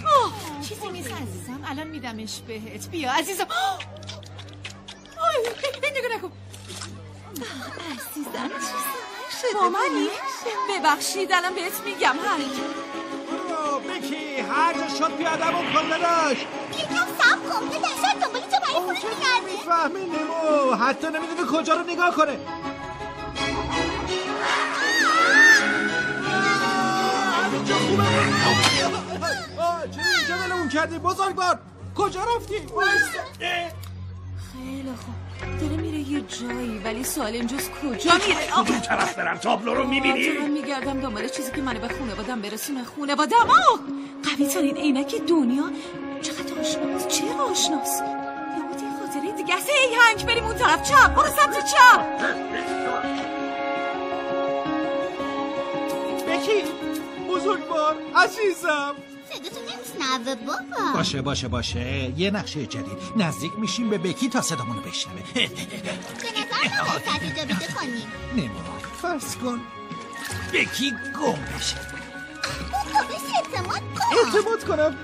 آه، چیزی نیست عزیزم. الان میدمش بهت. بیا عزیزم. نگاه نکن. عزیزم چیزی؟ با منی؟ ببخشید الان بهت میگم هر بکی هر جا شد پیادمون کن داداش یکم سب کن دهشت دنبالی تو برای خونه میگردی. می‌فهمی نمو حتی نمی‌دونه کجا رو نگاه کنه. چرا اینجا ولمون کردی؟ بزرگوار کجا رفتی؟ خیلی خوب. داره میره یه جایی ولی سوال اینجاست کجا میره. کدوم طرف برم تابلو رو می‌بینی؟ دارم میگردم دنبال چیزی که منو به خونوادم برسونه خونوادم آه! قوی ترین عینک دنیا. چقدر آشناست چرا آشناست. یهو یه خاطره دیگه است. ای هنگ بریم اون طرف. چپ برو سمت چپ. بکی بزرگوار عزیزم. صداتو نمیشنوه بابا. باشه باشه باشه. یه نقشه جدید. نزدیک میشیم به بکی تا صدامونو بشنوه. به نظر نمیاد ساعت اینجا بیده کنیم. نمو فرض کن بکی گم بشه. اعتماد کن. اعتماد کنم.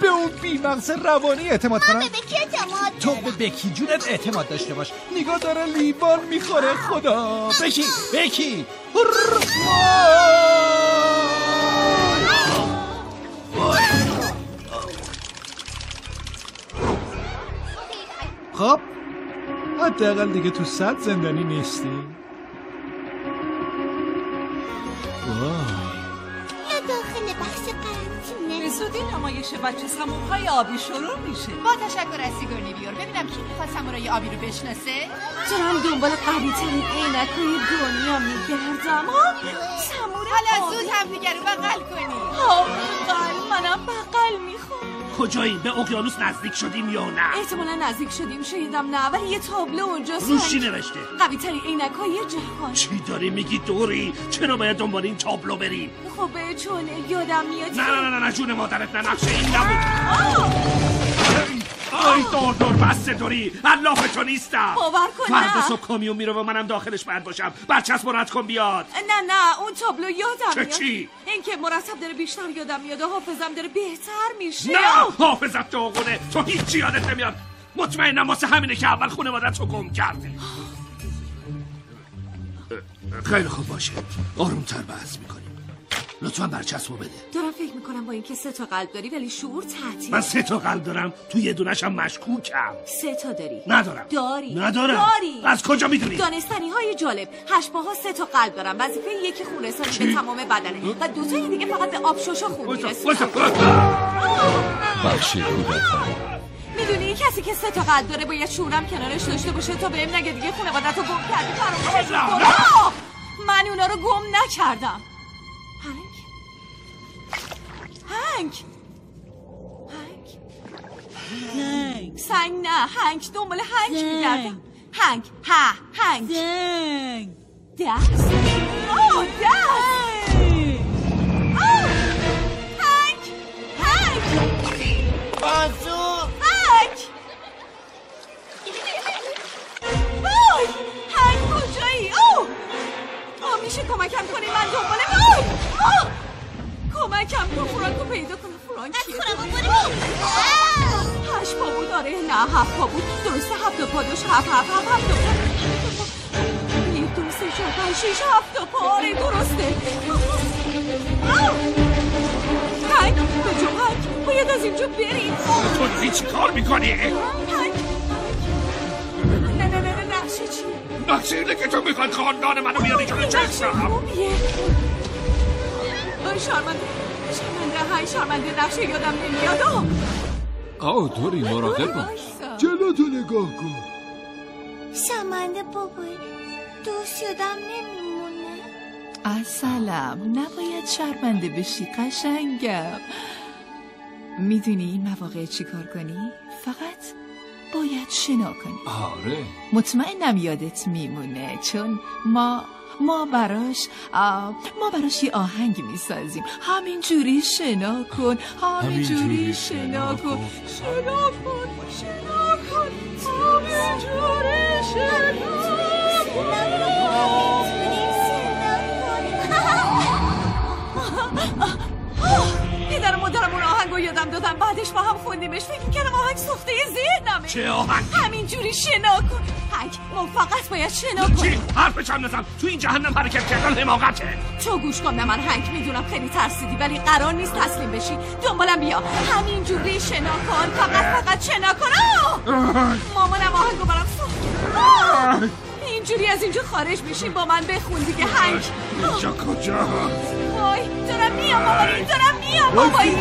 به اون بیمغز روانی اعتماد من کنم. به بکی اعتماد تو به بکی جونت اعتماد داشته باش. نگاه داره لیوان می‌خوره. خدا. بکی بکی. خب حداقل دیگه تو صد زندانی نیستی. وای. داخل بخش قرنطینه. به زودی نمایش بچه سمومهای آبی شروع میشه. با تشکر از سیگارنی بیار ببینم کی می‌خواد سمورای آبی رو بشناسه. دارم دنبال قوی ترین عینکای دنیا میگردم. ها سمور حالا زود هم دیگر رو بغل کنی. ها بغل منم بغل می‌خوام. کجایی؟ به اقیانوس نزدیک شدیم یا نه؟ احتمالا نزدیک شدیم شایدم نه ولی یه تابلو اونجاست روش چی نوشته؟ قوی ترین عینکای جهان. چی داری میگی دوری؟ چرا باید دنبال این تابلو بریم؟ خب چون یادم میاد نه نه نه نه جون مادرت نه نقشه این نبود. آی دور دور بسته دوری علاف تو نیستم. باور کن فردا. صبح کامیون میره و منم داخلش باید باشم. برچسب و رد کن بیاد. نه نه اون تابلو یادم چه میاد. چی؟ اینکه مرتب داره بیشتر یادم میاد و حافظم داره بهتر میشه. نه حافظت تو قونه تو هیچی یادت نمیاد. مطمئنم واسه همینه که اول خونه مادر تو گم کردی خیلی خوب باشه. آرومتر بحث می‌کنیم. لطفا برچسبو بده. دارم فکر می‌کنم با اینکه سه تا قلب داری ولی شعور تعطیل من سه تا قلب دارم تو یه دونش هم مشکوکم. سه تا داری. ندارم. داری. ندارم. داری. از کجا می‌دونی؟ دانستنی های جالب. هشت پاها سه تا قلب دارن وظیفه یکی خونه سازی به تمام بدنه. و دو تای دیگه فقط به آب شوشا خون کودکان می‌دونی کسی که سه تا قلب داره باید شورم کنارش داشته باشه؟ تا بهم نگه دیگه خونه رو گم کردی! من اونا رو گم نکردم. هنگ. هنگ. هنگ. سنگ نه هنگ. دنبال هنگ میگردم. هنگ. ها هنگ. دست. آه دست. آه! هنگ. هنگ. بازو. هنگ. وای هنگ کجایی؟ اوه. میشه کمکم کنی؟ من دنبال آه آه کمکم کن فرانکو پیدا کنم فرانک هشت پا بود آره نه هفت پا بود درسته هفت پا داشت هفت هفت هفت هفت پا یک دو سه چهار پنج شیش هفت پا آره درسته آه! هنگ کجا هنگ باید از اینجا بریم تو داری چی کار می‌کنی؟ هنگ نه نه نه نه نقشه چیه نقشه اینه که تو می‌خواد خاندان منو بیاری چشم خوبیه آی شرمنده. شرمنده های شرمنده نقشه یادم نمیاد. آه. آه دوری مراقب باش. جلوتو نگاه کن. شمنده بابایی دوست یادم نمیمونه. اصلم نباید شرمنده بشی قشنگم. می‌دونی این مواقع چی کار کنی؟ فقط باید شنا کنی. آره. مطمئنم یادت میمونه چون ما ما براش ما براش یه آهنگ می‌سازیم همین جوری شنا کن همین جوری شنا کن شنا کن شنا کن همین جوری شنا پدر و مادرم اون آهنگ یادم دادم. بعدش با هم خوندیمش. فکر می‌کردم آهنگ سفته ذهنمه. چه آهنگی؟ همینجوری شنا کن. هنگ ما فقط باید شنا چی؟ کنیم. حرف چند نزن. تو این جهنم حرکت کردن حماقته. تو گوش کن به من هنگ. می‌دونم خیلی ترسیدی ولی قرار نیست تسلیم بشی. دنبالم بیا. همینجوری شنا کن. فقط فقط شنا کن. آه! مامانم آهنگو برام آه! اینجوری از اینجا خارج میشیم با من بخون دیگه هنگ! اینجا کجا؟ وای دارم میام بابایی دارم میام بابایی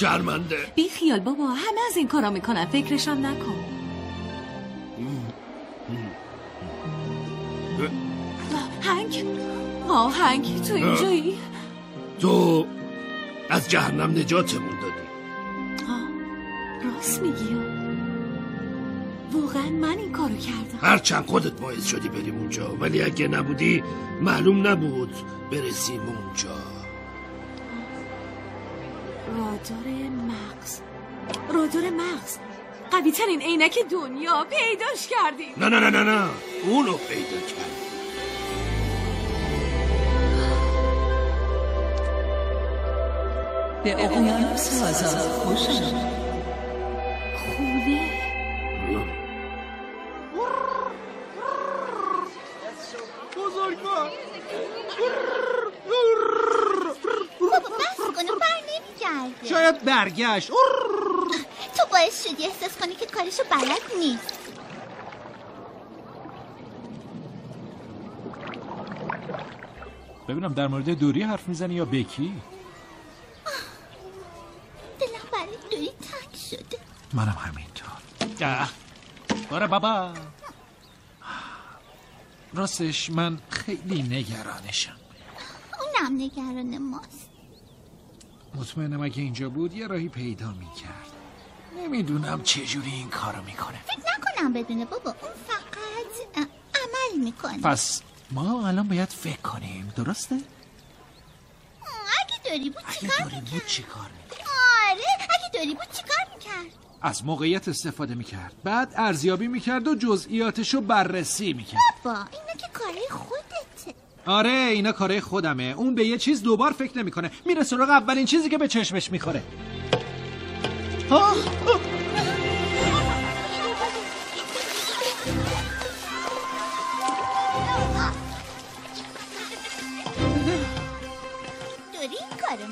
شرمنده. بی خیال بابا همه از این کارا می‌کنن. فکرشم نکن. هنگ آهنگ؟ تو اینجایی؟ تو از جهنم نجاتمون دادی. راست میگی. واقعا من این کارو کردم. هرچند خودت باعث شدی بریم اونجا ولی اگه نبودی معلوم نبود برسیم اونجا. رادار مغز. رادار مغز. قوی ترین عینک دنیا پیداش کردیم. نه نه نه نه نه. اونو پیدا کرد به اقیانوس آزاد خوش برگشت. تو باعث شدی احساس کنی که کارشو بلد نیست. ببینم در مورد دوری حرف می‌زنی یا بکی؟ دلم برای دوری تنگ شده. منم همینطور. باره بابا. راستش من خیلی نگرانشم. اونم نگران ماست. مطمئنم اگه اینجا بود یه راهی پیدا می‌کرد. نمی‌دونم چجوری این کارو می‌کنه. فکر نکنم بدونه بابا اون فقط عمل می‌کنه. پس ما الان باید فکر کنیم درسته؟ اگه دوری بود اگه چیکار بود چی کار می‌کرد؟ آره اگه دوری بود چیکار می‌کرد؟ از موقعیت استفاده می‌کرد. بعد ارزیابی می‌کرد و جزئیاتشو بررسی می‌کرد. بابا اینا که کارای خودته آره اینا کاره خودمه. اون به یه چیز دوبار فکر نمی‌کنه. میره سراغ اولین چیزی که به چشمش می‌خوره. آه، آه. دوری این کارو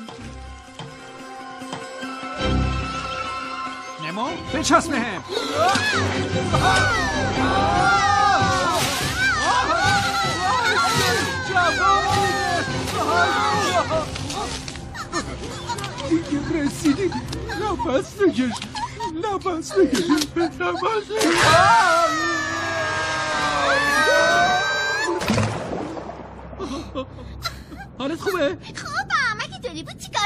دیگه رسیدیم نفس بکش نفس بکش نفس حالت خوبه؟ خوبم اگه دوری بود چیکار؟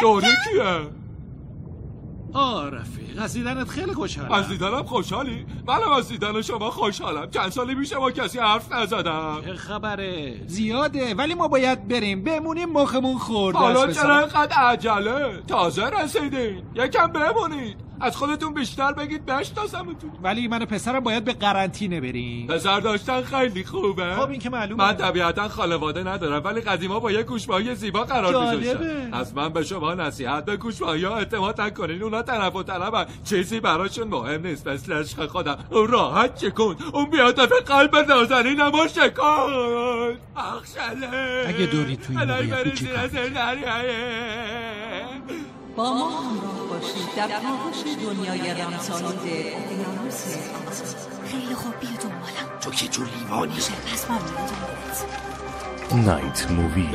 آه رفیق از دیدنت خیلی خوشحالم. از دیدنم خوشحالی؟ منم از دیدن شما خوشحالم. چند سالی میشه با کسی حرف نزدم. چه خبره؟ زیاده ولی ما باید بریم. بمونیم مخمون خورده حالا چرا. اینقدر عجله؟ تازه رسیدین. یکم بمونید. از خودتون بیشتر بگید بشناسمتون ولی من و پسرم باید به قرنطینه بریم. پسر داشتن خیلی خوبه. خب این که معلومه. من طبیعتا خانواده ندارم ولی قدیما با یه گوشماهی زیبا قرار. میذاشتن. از من به شما نصیحت به گوشماهی ها اعتماد نکنین. اونا طرف و طلبن چیزی براشون مهم نیست. مثل عشق خودم. اون راحت چکن اون بیادف قلب نازنینم شکن. اخشله اگه دوری تو این موقعیت. با ما همراه. باشید. در کاوش دنیای رمزآلود اقیانوس. خیلی خوب بیا دنبالم. تو که تو لیوانی. پس من میام دنبالت. نایت مووی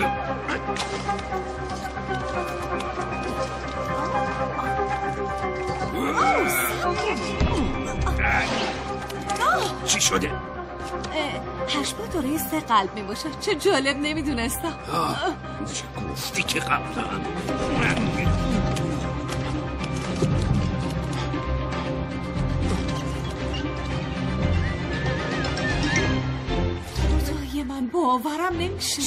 چی شده؟ هشت با دوره سه قلب می باشه چه جالب نمی‌دونستم چه گفتی که قبلا؟ من باورم نمیشه.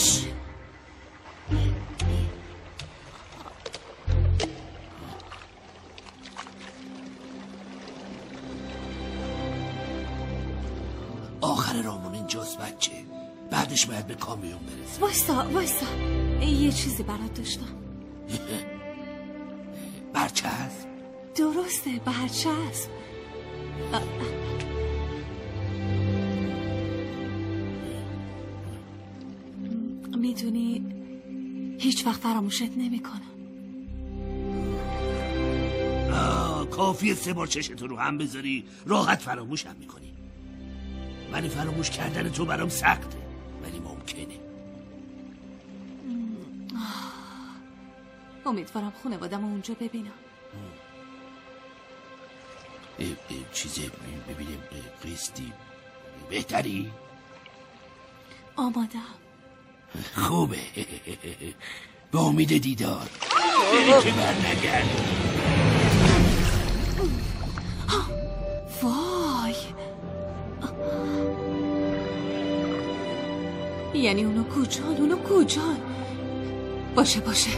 آخر رامون اینجاست بچه. بعدش باید به کامیون برسه. وایسا وایسا. یه چیزی برات داشتم. برچسب. درسته برچسب. می‌دونی هیچ وقت فراموشت نمی‌کنم. کافیه سه بار چشتو رو هم بذاری. راحت فراموشم می‌کنی. ولی فراموش کردن تو برام سخته. ولی ممکنه. امیدوارم خانوادم اونجا ببینم. اه، اه، چیزه ببینیم قسطی بهتری؟ آمادم خوبه. به امید دیدار. که وای. یعنی اونو کجان اونو کجان باشه باشه.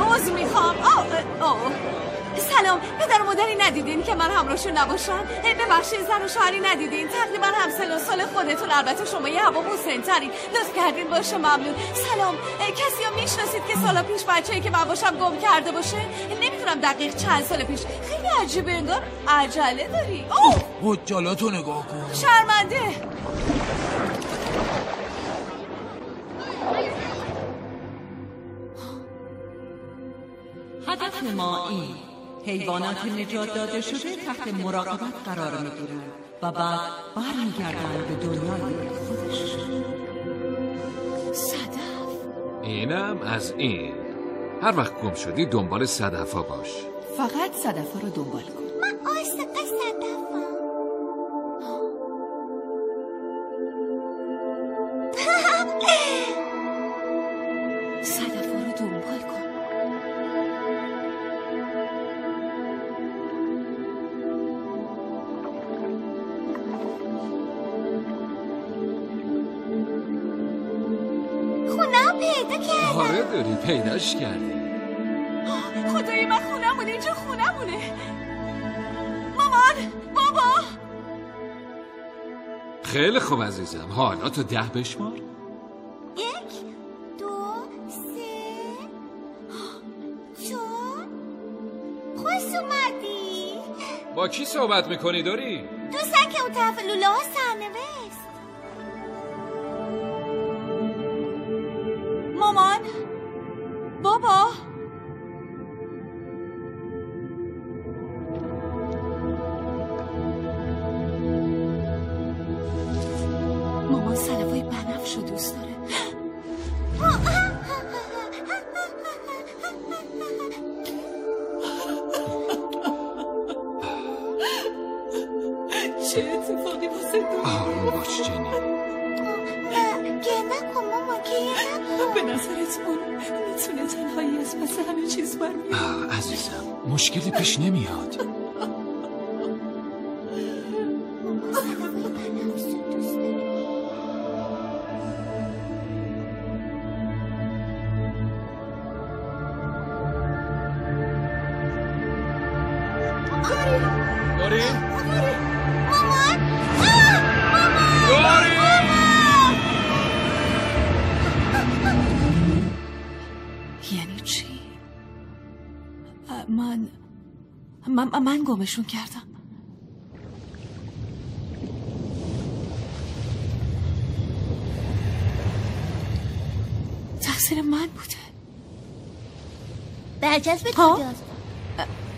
عوض می‌خوام. آه آه. سلام پدر و مادری ندیدین که من همراهشون نباشم؟ ببخشید زن و شوهری ندیدین. تقریبا همسن و سال خودتون البته شما یه هوا مسنترین. لطف کردین باشه ممنون. سلام کسی رو می‌شناسید که سالا پیش بچه‌ای که من باشم گم کرده باشه؟ نمی‌دونم دقیق چند سال پیش. خیلی عجیبه انگار عجله داری. اوه! حجالاتو نگاه کن. شرمنده! هدف ما این حیوانات نجات داده شده تحت مراقبت قرار می‌گیرند و بعد برمیگردند به دنیای خودشون صدف. اینم از این. هر وقت گم شدی دنبال صدفا باش. فقط صدفا رو دنبال کن. من عاشق صدفم صدفا پیداش کردی. خدای من خونمونه اینجا خونمونه. مامان بابا. خیلی خوب عزیزم. حالا تو ده بشمار. یک دو سه. چون خوش اومدی. با کی صحبت می‌کنی داری؟ دوستن که اون طرف لوله مشکلی پیش نمیاد. من, من گمشون کردم. تقصیر من بوده. برچسبت؟ کجاست؟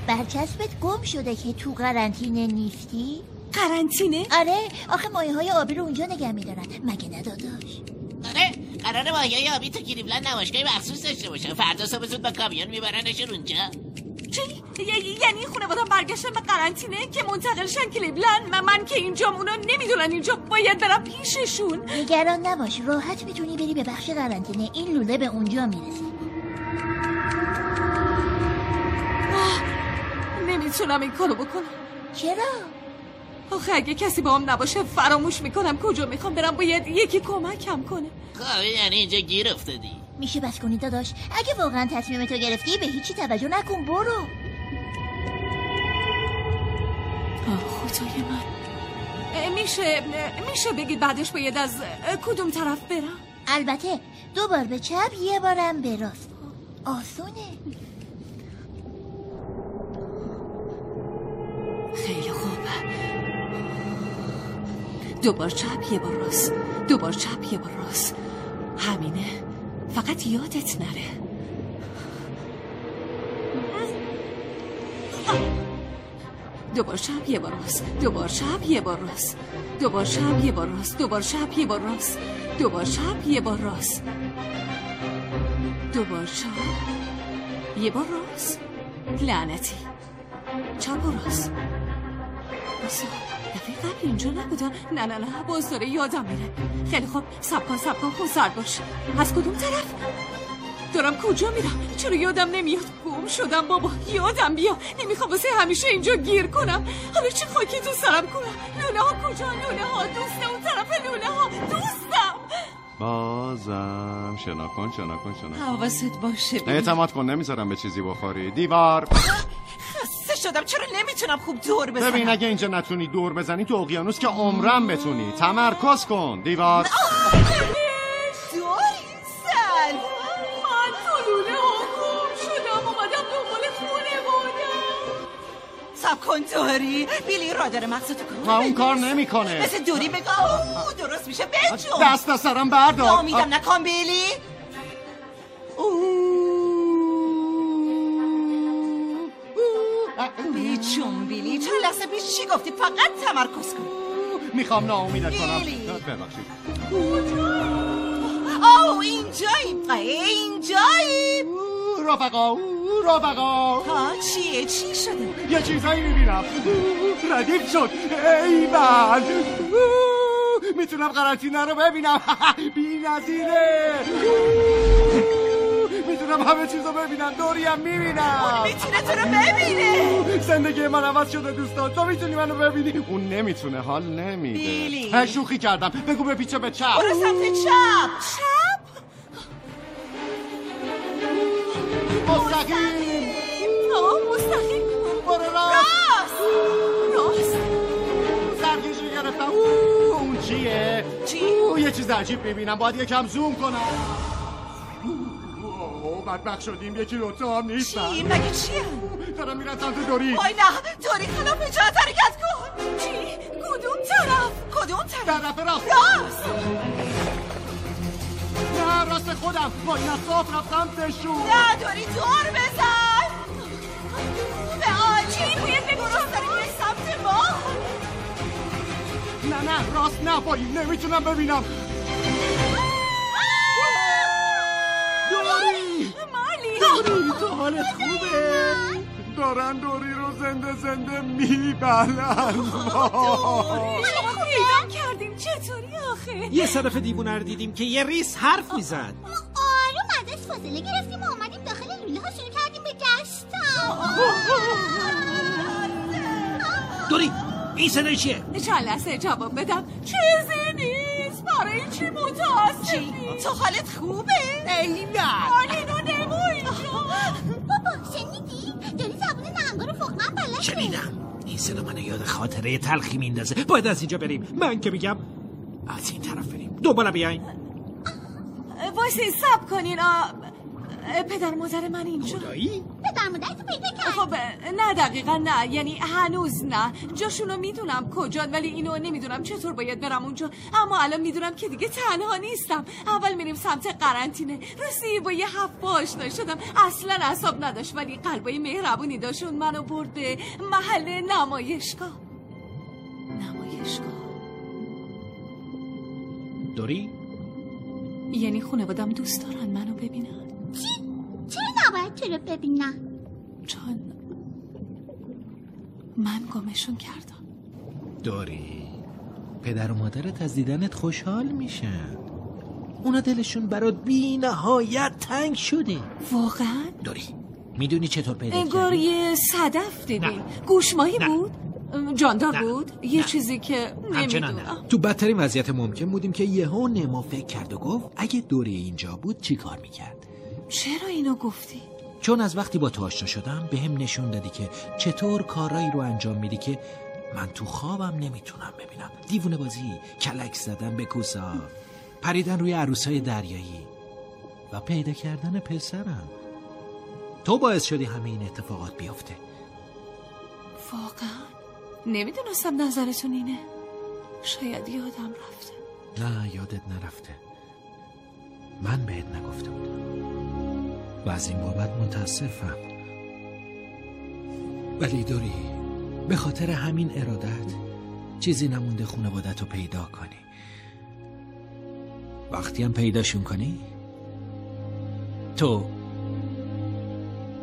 برچسبت گم شده که تو قرنطینه نیستی؟ قرنطینه؟ آره آخه مایه های آبی رو اونجا نگه میدارن. مگه نه داداش؟ آره قرار ماهیای آبی تو کلیولند نمایشگاه مخصوص داشته باشن. فردا صبح زود با کامیون میبرنشون اونجا. چی؟ ی- یعنی خونه بادم برگشتن به قرنطینه که منتقلشن کلیولند من, من که اینجا اونا نمی‌دونن اینجا باید برم پیششون. نگران نباش راحت می‌تونی بری به بخش قرنطینه. این لوله به اونجا می‌رسه. نمی‌تونم این کارو بکنم. چرا؟ آخه اگه کسی با هم نباشه فراموش می‌کنم کجا می‌خوام برم باید یکی کمکم کنه. خب یعنی اینجا گیر افتادی. میشه بس کنی داداش؟ اگه واقعا تصمیم تو گرفتی به هیچی توجه نکن برو. آه خدای من. میشه میشه بگید بعدش باید از کدوم طرف برم؟ البته دو بار به چپ یه بارم به راست. آسونه. خیلی خوب. دوبار چپ یه بار راست. دوبار چپ یه بار راست. همینه. فقط یادت نره. دوبار چپ یه بار راست. دوبار چپ یه بار راست. دوبار چپ یه بار راست. دوبار چپ یه بار راست. دوبار چپ یه بار راست. دوبار چپ یه بار راست. لعنتی. چپ و راست. بسا دفعه قبل اینجا نبودم. نه نه نه. باز داره یادم میره. خیلی خوب. سب کن سب کن باش. از کدوم طرف؟ دارم کجا میرم؟ چرا یادم نمیاد؟ گم شدم بابا. یادم بیا نمی‌خوام واسه همیشه اینجا گیر کنم. حالا چه خاکی تو سرم کنم؟ لوله ها کجا؟ لوله ها دوست اون طرف لوله ها. دوستم. بازم. شنا کن شنا کن شنا کن حواست باشه. ببین. اعتماد کن. نمی‌ذارم به چیزی بخوری. دیوار. خسته شدم. چرا نمی‌تونم خوب دور بزنم؟ ببین اگه اینجا نتونی دور بزنی تو اقیانوس که عمرم بتونی. تمرکز کن. دیوار. دوری کن بیلی را داره مغزتو کن اون کار نمی‌کنه. مثل دوری بگو اوه، درست میشه. بجو دست از سرم بردار. نامیدم نکن بیلی. بیچون بیلی. چند لحظه پیش چی گفتی؟ فقط تمرکز کن. می‌خوام ناامیدت کنم. بیلی. ببخشید. آه اینجایی اینجایی رفقا رفقا. ها چیه؟ چی شده؟ یه چیزایی می‌بینم. ردیف شد. ای بد می‌تونم قرنطینه رو ببینم. بی نظیره. می‌تونم همه چیز رو ببینم دوریم می‌بینم. می‌تونه تو رو ببینه. زندگی من عوض شده دوستان. تو می‌تونی منو ببینی. اون نمی‌تونه حال نمیده. بیلی. شوخی کردم. بگو به پیچه به چپ. برو سمت چپ. چپ. مستقیم آه مستقیم برو راست. راست سرگیجی گرفتم اون چیه چی؟ اوه، یه چیز عجیب می‌بینم باید یکم زوم کنم اوه، بدبخت شدیم یکی دوتا هم نیستن چی مگه چیه؟ دارم میرن سمت دوری وای نه دوری خلاف جهت حرکت کن چی؟ کدوم طرف؟ کدوم طرف؟ طرف راست. راست. نه راست خودم. با این اصاف رفتم سمتشون نه دوری دور بزن. به آجی. باید راست داری میری سمت ما نه نه راست نه پایی نمی‌تونم ببینم. دوری مالی. دوری تو حالت خوبه. دارن دوری رو زنده زنده میبلن. شما پیدا کردیم؟ چطوری آخه؟ یه صرف دیوونه رو دیدیم که یه ریس حرف می‌زد. آروم ازش فاصله گرفتیم و آمدیم داخل لوله ها شروع کردیم به گشتن. دوری این صدای چیه؟ لحظه جواب بدم. چیزی نیست. برای چی متاسفی؟ تو حالت خوبه؟ ای نه. مالینو نمو اینجا. شنیدم این صدا منو یاد خاطره تلخی میندازه باید از اینجا بریم. من که میگم از این طرف بریم. دوباره بیاین. وایسی سب کنین. آ... پدر مادر من اینجا. خدایی؟ پدر مادرتو پیدا کرد. خب نه دقیقا نه. یعنی هنوز نه. جاشونو می‌دونم کجا ولی اینو نمی‌دونم چطور باید برم اونجا. اما الان می‌دونم که دیگه تنها نیستم. اول میریم سمت قرنطینه. راستی با یه هفت آشنا شدم. اصلا اصاب نداشت ولی قلبای مهربونی داشت اون منو برد به محل نمایشگاه. نمایشگاه. دوری یعنی خانوادم دوست دارن منو ببینن. چی؟ چرا نباید تو رو ببینم؟ چون من گمشون کردم. دوری پدر و مادرت از دیدنت خوشحال میشن. اونا دلشون برات بی نهایت تنگ شده. واقعا؟ دوری می‌دونی چطور پیدا انگار کردی؟ یه صدف دیدی. گوشماهی بود؟ جاندار بود؟ یه چیزی که. نمی‌دونم. تو بدترین وضعیت ممکن بودیم که یهو نما فکر کرد و گفت اگه دوری اینجا بود چی کار می‌کرد؟ چرا اینو گفتی؟ چون از وقتی با تو آشنا شدم به هم نشون دادی که چطور کارایی رو انجام میدی که من تو خوابم نمی‌تونم ببینم. دیوونه بازی کلک زدن به کوسا پریدن روی عروسای دریایی و پیدا کردن پسرم. تو باعث شدی همه این اتفاقات بیفته. واقعا؟ نمی‌دونستم نظرتون اینه. شاید یادم رفته. نه یادت نرفته. من بهت نگفته بودم. و از این بابت متاسفم. ولی دوری به خاطر همین ارادت چیزی نمونده خانوادت رو پیدا کنی. وقتی هم پیداشون کنی تو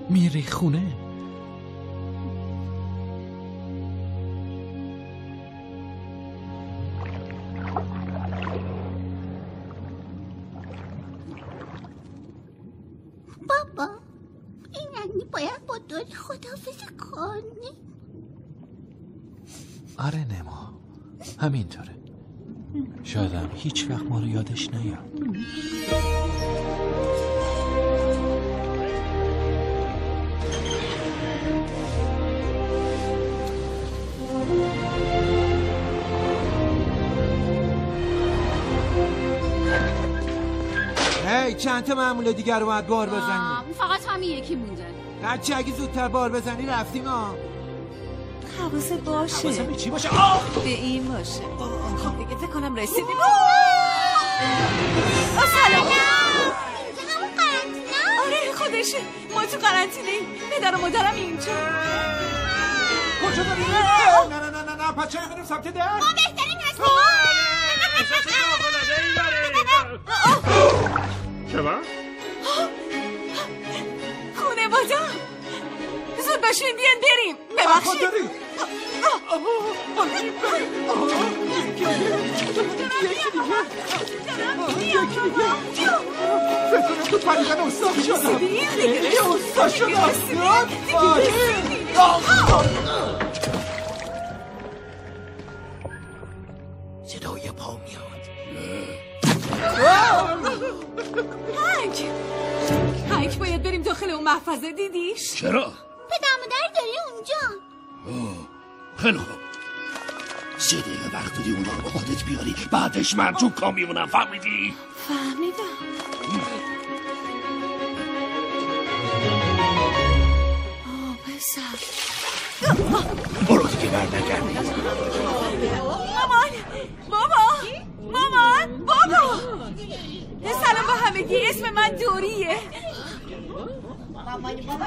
میری خونه. آره نما. همینطوره. شایدم هیچ وقت ما رو یادش نیاد. هی چند تا معمول دیگر رو باید بار بزنی؟ فقط همین یکی مونده. بچه اگه زودتر بار بزنی رفتیم ها. حواست باشه. حواسم به چی باشه؟ آه! به این باشه. خب دیگه فکر کنم رسیدیم. آه، سلام. آره خودشه ما تو قرنطینه ایم پدر و مادرم اینجا. کجا داریم؟ نه نه نه نه نه پس چرا بریم سمت در؟ ما بهترین هستیم. چه خونه بادم زود باشین بیان بریم. ببخشید. تو پریدن استاد شدم دیگه استاد شدم صدای پا میاد. هنگ هنگ باید بریم داخل اون محفظه دیدیش؟ چرا؟ پدر مادر داری اونجا. خیلی خوب. سه دقیقه وقت داری اونا رو با خودت بیاری. بعدش من تو کامیونم. فهمیدی؟ فهمیدم. آه پسر. برو دیگه برنگردی مامان بابا مامان بابا. سلام به همگی. اسم من دوریه.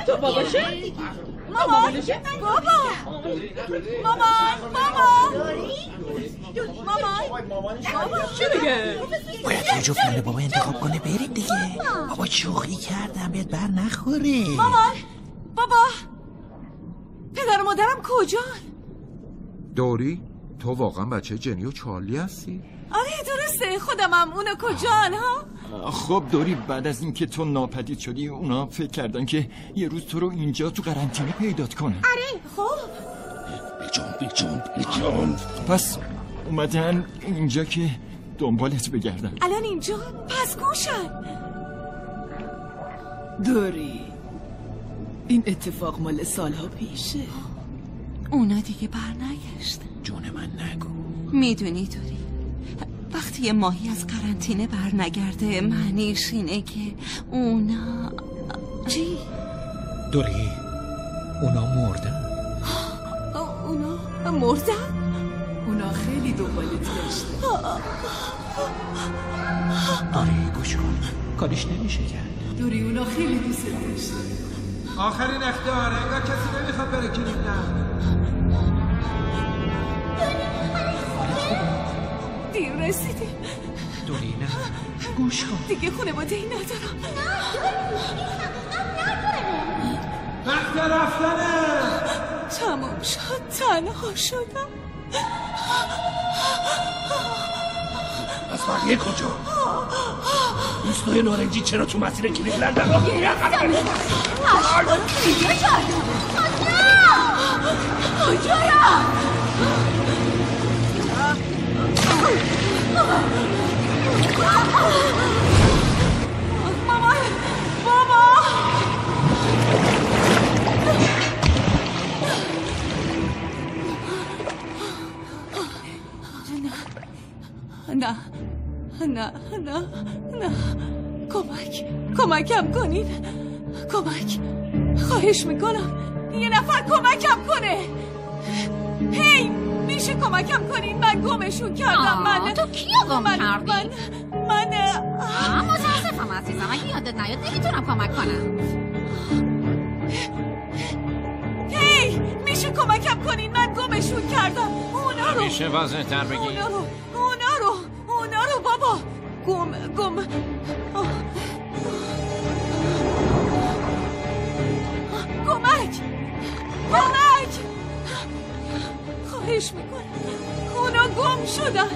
تو باباشه؟ مامان بابا مامان بابا. مامان بابا. چی میگه؟ باید یه جفت بابا انتخاب کنه بریم دیگه. بابا. شوخی کردم بهت بر نخوره. مامان. بابا. پدر و مادرم کجا؟ دوری تو واقعا بچه جنی و چارلی هستی؟ آره درسته. خودمم. اونا کجان ها؟ خب دوری بعد از اینکه تو ناپدید شدی اونا فکر کردن که یه روز تو رو اینجا تو قرنطینه پیدات کنن آره خب. بیجون بیجون بیجون پس اومدن اینجا که دنبالت بگردن الان اینجا؟ پس گوشن دوری این اتفاق مال سالها پیشه. اونا دیگه برنگشت جون من نگو. می‌دونی دوری. وقتی یه ماهی از قرنطینه برنگرده معنیش اینه که اونا چی؟ دوری اونا مردن. اونا مردن؟ اونا خیلی دنبالت گشتن دوری گوش کن. کاریش نمیشه کرد. دوری اونا خیلی دوست داشتن آخرین اختار انگار کسی نمی‌خواد بره کلیدن دیر رسیدیم دوری نه. گوش کن. دیگه خانواده ای ندارم. وقت رفتنه. تموم شد تنها شدم. از بقیه کجا؟ دوستای نارنجی چرا تو مسیر کلیولند راه کجایم مامان بابا نه نه نه نه نه کمک کمکم کنین کمک خواهش می‌کنم یه نفر کمکم کنه هی میشه کمکم کنین؟ من گمشون کردم. من تو کیو گم من کردی؟ من من متاسفم عزیزم. اگه یادت نیاد نمی‌تونم کمک کنم. هی! میشه کمکم کنین؟ من گمشون کردم. اونا رو میشه واضح تر بگی. اونا رو اونا رو اونا رو بابا. گم گم. کمک! کمک! خواهش می‌کنم. اونا گم شدن.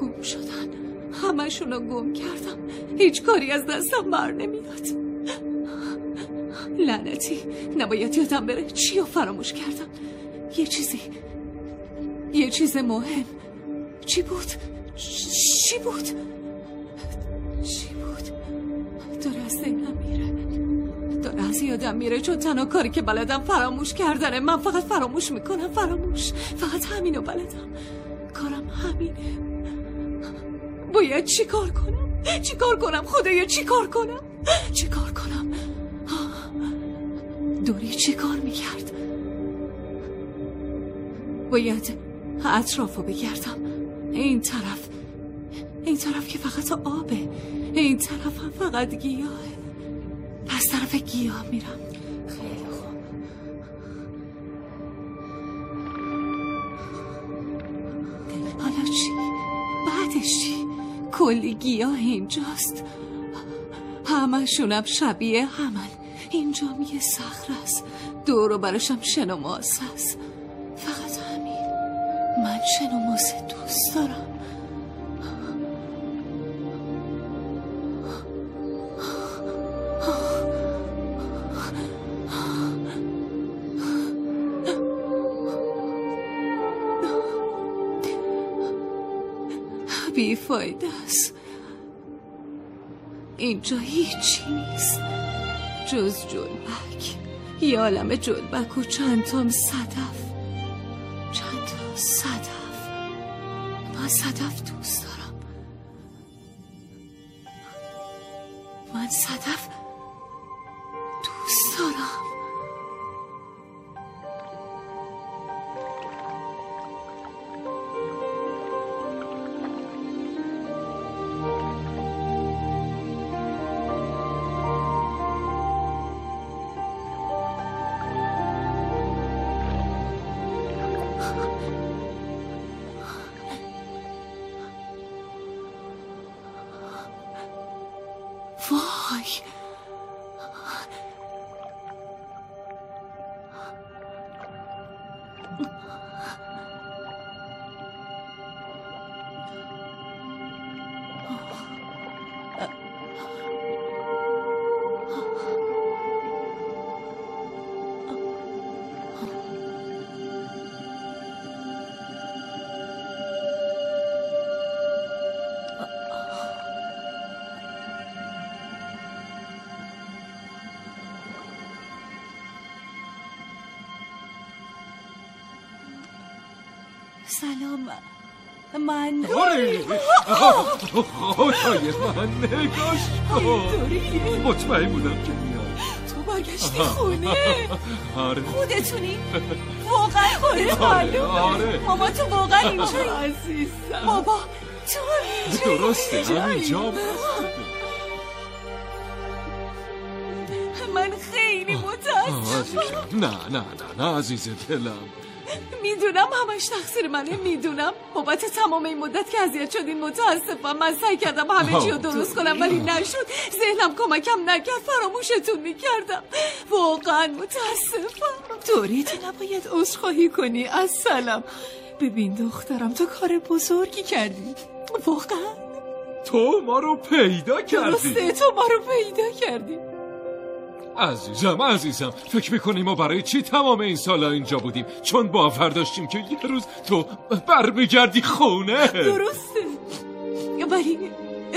گم شدن. همه رو گم کردم. هیچ کاری از دستم بر نمیاد. لعنتی. نباید یادم بره چی فراموش کردم. یه چیزی یه چیز مهم. چی بود؟ چی بود؟ چی بود؟ داره از ذهنم میره. داره از یادم میره چون تنها کاری که بلدم فراموش کردنه. من فقط فراموش می‌کنم فراموش. فقط همینو بلدم. کارم همینه. باید چی کار کنم؟ چی کار کنم؟ خدایا چی کار کنم؟ چی کار کنم؟ دوری چی کار می‌کرد؟ باید اطراف رو بگردم. این طرف این طرف که فقط آبه. این طرف هم فقط گیاهه. پس طرف گیاه میرم. خیلی خوب. حالا چی؟ بعدش چی؟ کلی گیاه اینجاست. همشونم شبیه همن. اینجا یه صخر است. دور و برشم شن و ماس همین من شن و ماس دوست دارم. بیفایده است. اینجا هیچی نیست. جز جلبک. یه عالم جلبک و چند تام صدف. صدف. من صدف دوست دارم. آره خدای من نگاش کن مطمئن بودم که میاد تو برگشتی خونه. آره خودتونی واقعا خونه معلومه آره. ماما تو واقعا اینجایی عزیزم بابا تو اینجایی درسته همینجا من خیلی متاسفم. نه نه نه نه عزیز دلم. می‌دونم همش تقصیر منه می‌دونم. بابت تمام این مدت که اذیت شدین متاسفم. من سعی کردم همه چی رو درست کنم ولی نشد. ذهنم کمکم نکرد فراموشتون می‌کردم. واقعا متاسفم. دوری تو نباید عذرخواهی کنی از سلام ببین دخترم تو کار بزرگی کردی. واقعا. تو ما رو پیدا کردی. درسته تو ما رو پیدا کردی. عزیزم عزیزم فکر می‌کنی ما برای چی تمام این سالا اینجا بودیم؟ چون باور داشتیم که یه روز تو برمیگردی خونه. درسته. ولی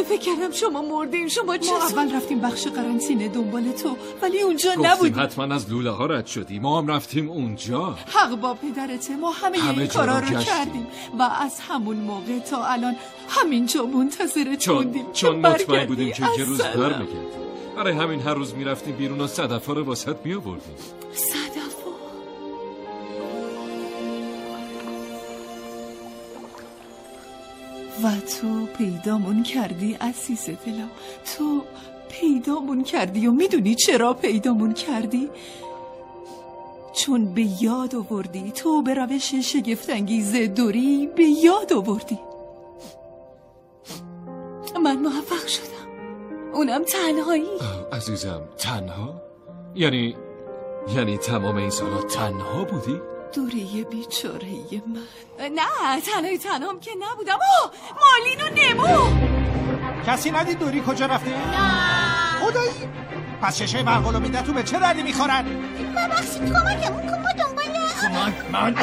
فکر کردم شما مردین شما چه ما اول رفتیم بخش قرنطینه دنبال تو ولی اونجا نبودیم حتما از لوله ها رد شدی. ما هم رفتیم اونجا. حق با پدرته. ما همه, همه این کارا رو. کردیم. و از همون موقع تا الان همینجا منتظرت چون موندیم چون مطمئن. بودیم که یه روز السلام. برای همین هر روز می‌رفتیم بیرون و صدفا رو واسط میآوردیم. صدفا؟ و تو پیدامون کردی عزیز دلم. تو پیدامون کردی و می‌دونی چرا پیدامون کردی؟ چون به یاد آوردی تو به روش شگفتانگیز دوری به یاد آوردی. من موفق شدم. اونم تنهایی. عزیزم تنها؟ یعنی یعنی تمام این سالا تنها بودی؟ دوری بیچاره من. نه تنهایی تنهام که نبودم. اوه مالین و نمو. کسی ندید دوری کجا رفته؟ نه. خدایی پس چشه برقلو میده تو به چه دردی می‌خورن؟ ببخشید کمکمون کن ما دنبال من من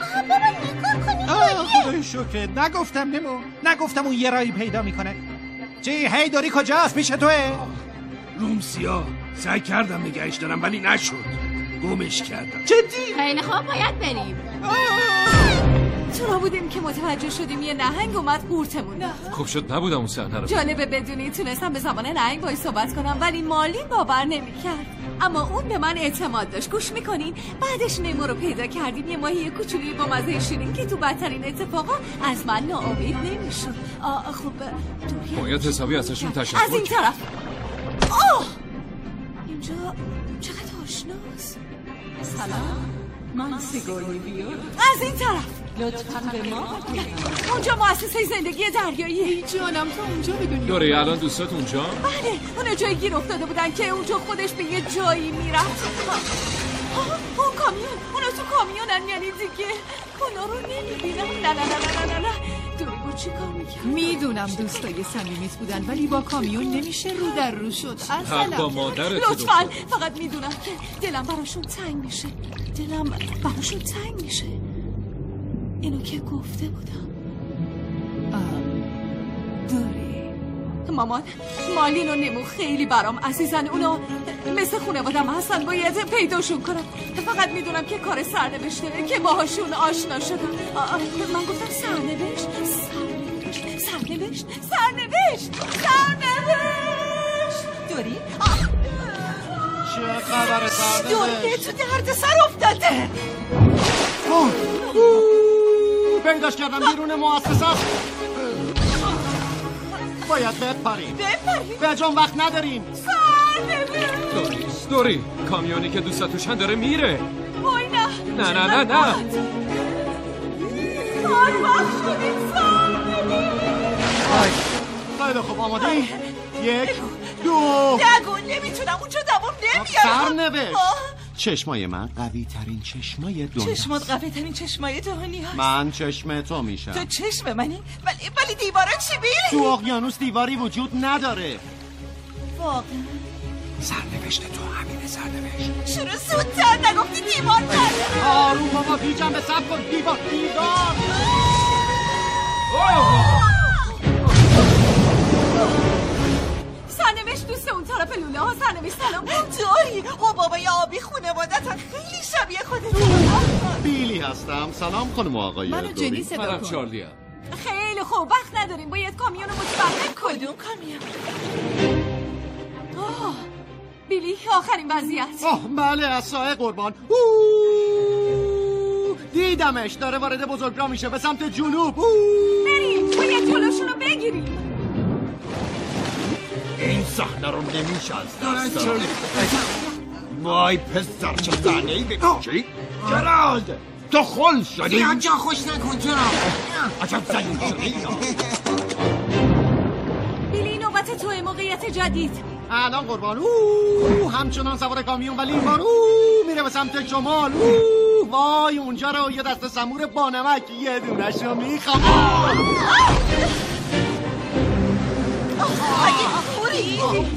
آه، بابا خدای شکرت نگفتم نمو. نگفتم اون یه رایی پیدا می‌کنه. چی؟ هی داری کجاست؟ پیش توه. روم سیاه. سعی کردم نگهش دارم ولی نشد. گمش کردم. جدی؟ خیلی خوب باید بریم. چرا بودیم که متوجه شدیم یه نهنگ اومد قورتمون. خوب شد نبودم اون صحنه رو جالبه بدونی تونستم به زمان نهنگ باید صحبت کنم ولی مالی باور نمی‌کرد. اما اون به من اعتماد داشت. گوش می‌کنین؟ بعدش نمو رو پیدا کردیم. یه ماهی کوچولی با مزه شیرین که تو بدترین اتفاقا از من ناامید نمی‌شد. خب دوری باید حسابی ازشون از تشکر این طرف. آه اینجا چقدر آشناست. سلام. من سیگاری بیار. از این طرف. لطفا به ما. اونجا مؤسسه زندگی دریایی. جانم تو اونجا بدونی دوری الان دوستات اونجا؟ بله اونا جایی گیر افتاده بودن که اونجا خودش به یه جایی می‌رفت. اون کامیون اونا تو کامیونن یعنی دیگه اونا رو نمی‌بینم. نه نه نه نه نه نه دوری با چی کار می‌کرد می‌دونم دوستای صمیمیت بودن ولی با کامیون نمیشه رو در رو شد. حق با اصلا. مادرت لطفا فقط می‌دونم که دلم براشون تنگ میشه. دلم براشون تنگ میشه. اینو که گفته بودم. دوری مامان مالین و نمو خیلی برام عزیزن. اونا مثل خانوادم هستن باید پیداشون کنم فقط می‌دونم که کار سرنوشته که باهاشون آشنا شدم. من گفتم سرنوشت سرنوشت سرنوشت سرنوشت سرنوشت. دوری چه خبر دوری تو درد سر افتاده. پیداش کردم بیرون مؤسسه است. باید بپریم. بپریم؟ به جان وقت نداریم. سرنوشت دوری کامیونی که دوستات توشن داره میره. وای نه نه نه نه. نه سر وقت شدیم سرنوشت خیلی خوب آماده ای؟ یک دو. نگو نمی‌تونم. اونجا دوام نمیارم. سرنوشت آه، چشمای من قوی ترین چشمای دنیا چشمات قوی ترین چشمای هست من چشم تو میشم. تو چشم منی؟ ولی ولی دیوارا چی تو بیلی اقیانوس دیواری وجود نداره. واقعا. سرنوشت تو همینه سرنوشت. چرا زودتر نگفتی دیوار کرده آروم بابا پیچم به سب کن. دیوار دیوار. سرنوشت دوست اون طرف لوله ها سرنوشت سلام داری او بابای آبی خونوادت خیلی شبیه خودت بیلی هستم. سلام خانم و آقای منو. جنی صدا کن. خیلی خوب وقت نداریم. باید کامیون رو متوقف کنیم. کدوم کامیون؟ آه، بیلی آخرین وضعیت. آه بله از سایه قربان. اوه، دیدمش داره وارد بزرگراه میشه به سمت جنوب. بریم باید جلوشون رو بگیریم. این صحنه رو نمیشه از دست وای پسر چه صحنه ای چی؟ جرالد تو خل شدی. زیاد جا خوش نکن تو عجب زنی شدی. بیلی نوبت توی موقعیت جدید. الان قربان. اوه همچنان سوار کامیون ولی این بار اوه میره به سمت شمال اوه وای اونجا رو یه دست سمور بانمک یه دونش رو می‌خوام.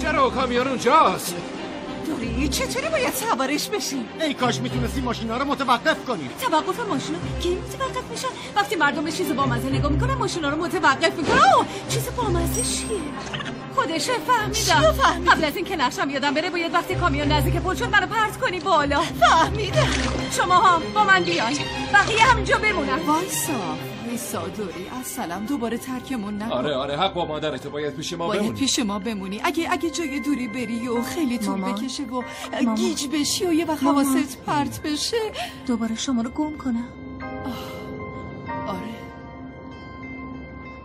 چرا کامیون اونجاست؟ دوری چطوری باید سوارش بشیم؟ ای کاش می‌تونستی ماشینا رو متوقف کنیم. توقف ماشینا؟ کی متوقف میشن وقتی مردم به چیز بامزه نگاه می‌کنن ماشینا رو متوقف می‌کنن. اوه چیز بامزه چیه؟ خودشه فهمیدم چیو فهمیدی؟ قبل از اینکه نقشم یادم بره باید وقتی کامیون نزدیک پل شد منو پرت کنی بالا. فهمیدم شما هم با من بیاین. بقیه همینجا بمونن. وایسا. وایسا دوری از سلام دوباره ترکمون نکن آره آره حق با مادرت باید پیش ما باید بمونی. پیش ما بمونی. اگه اگه جای دوری بری و خیلی طول. بکشه و مامان. گیج بشی و یه وقت. حواست پرت بشه. دوباره شما رو گم کنم. آره.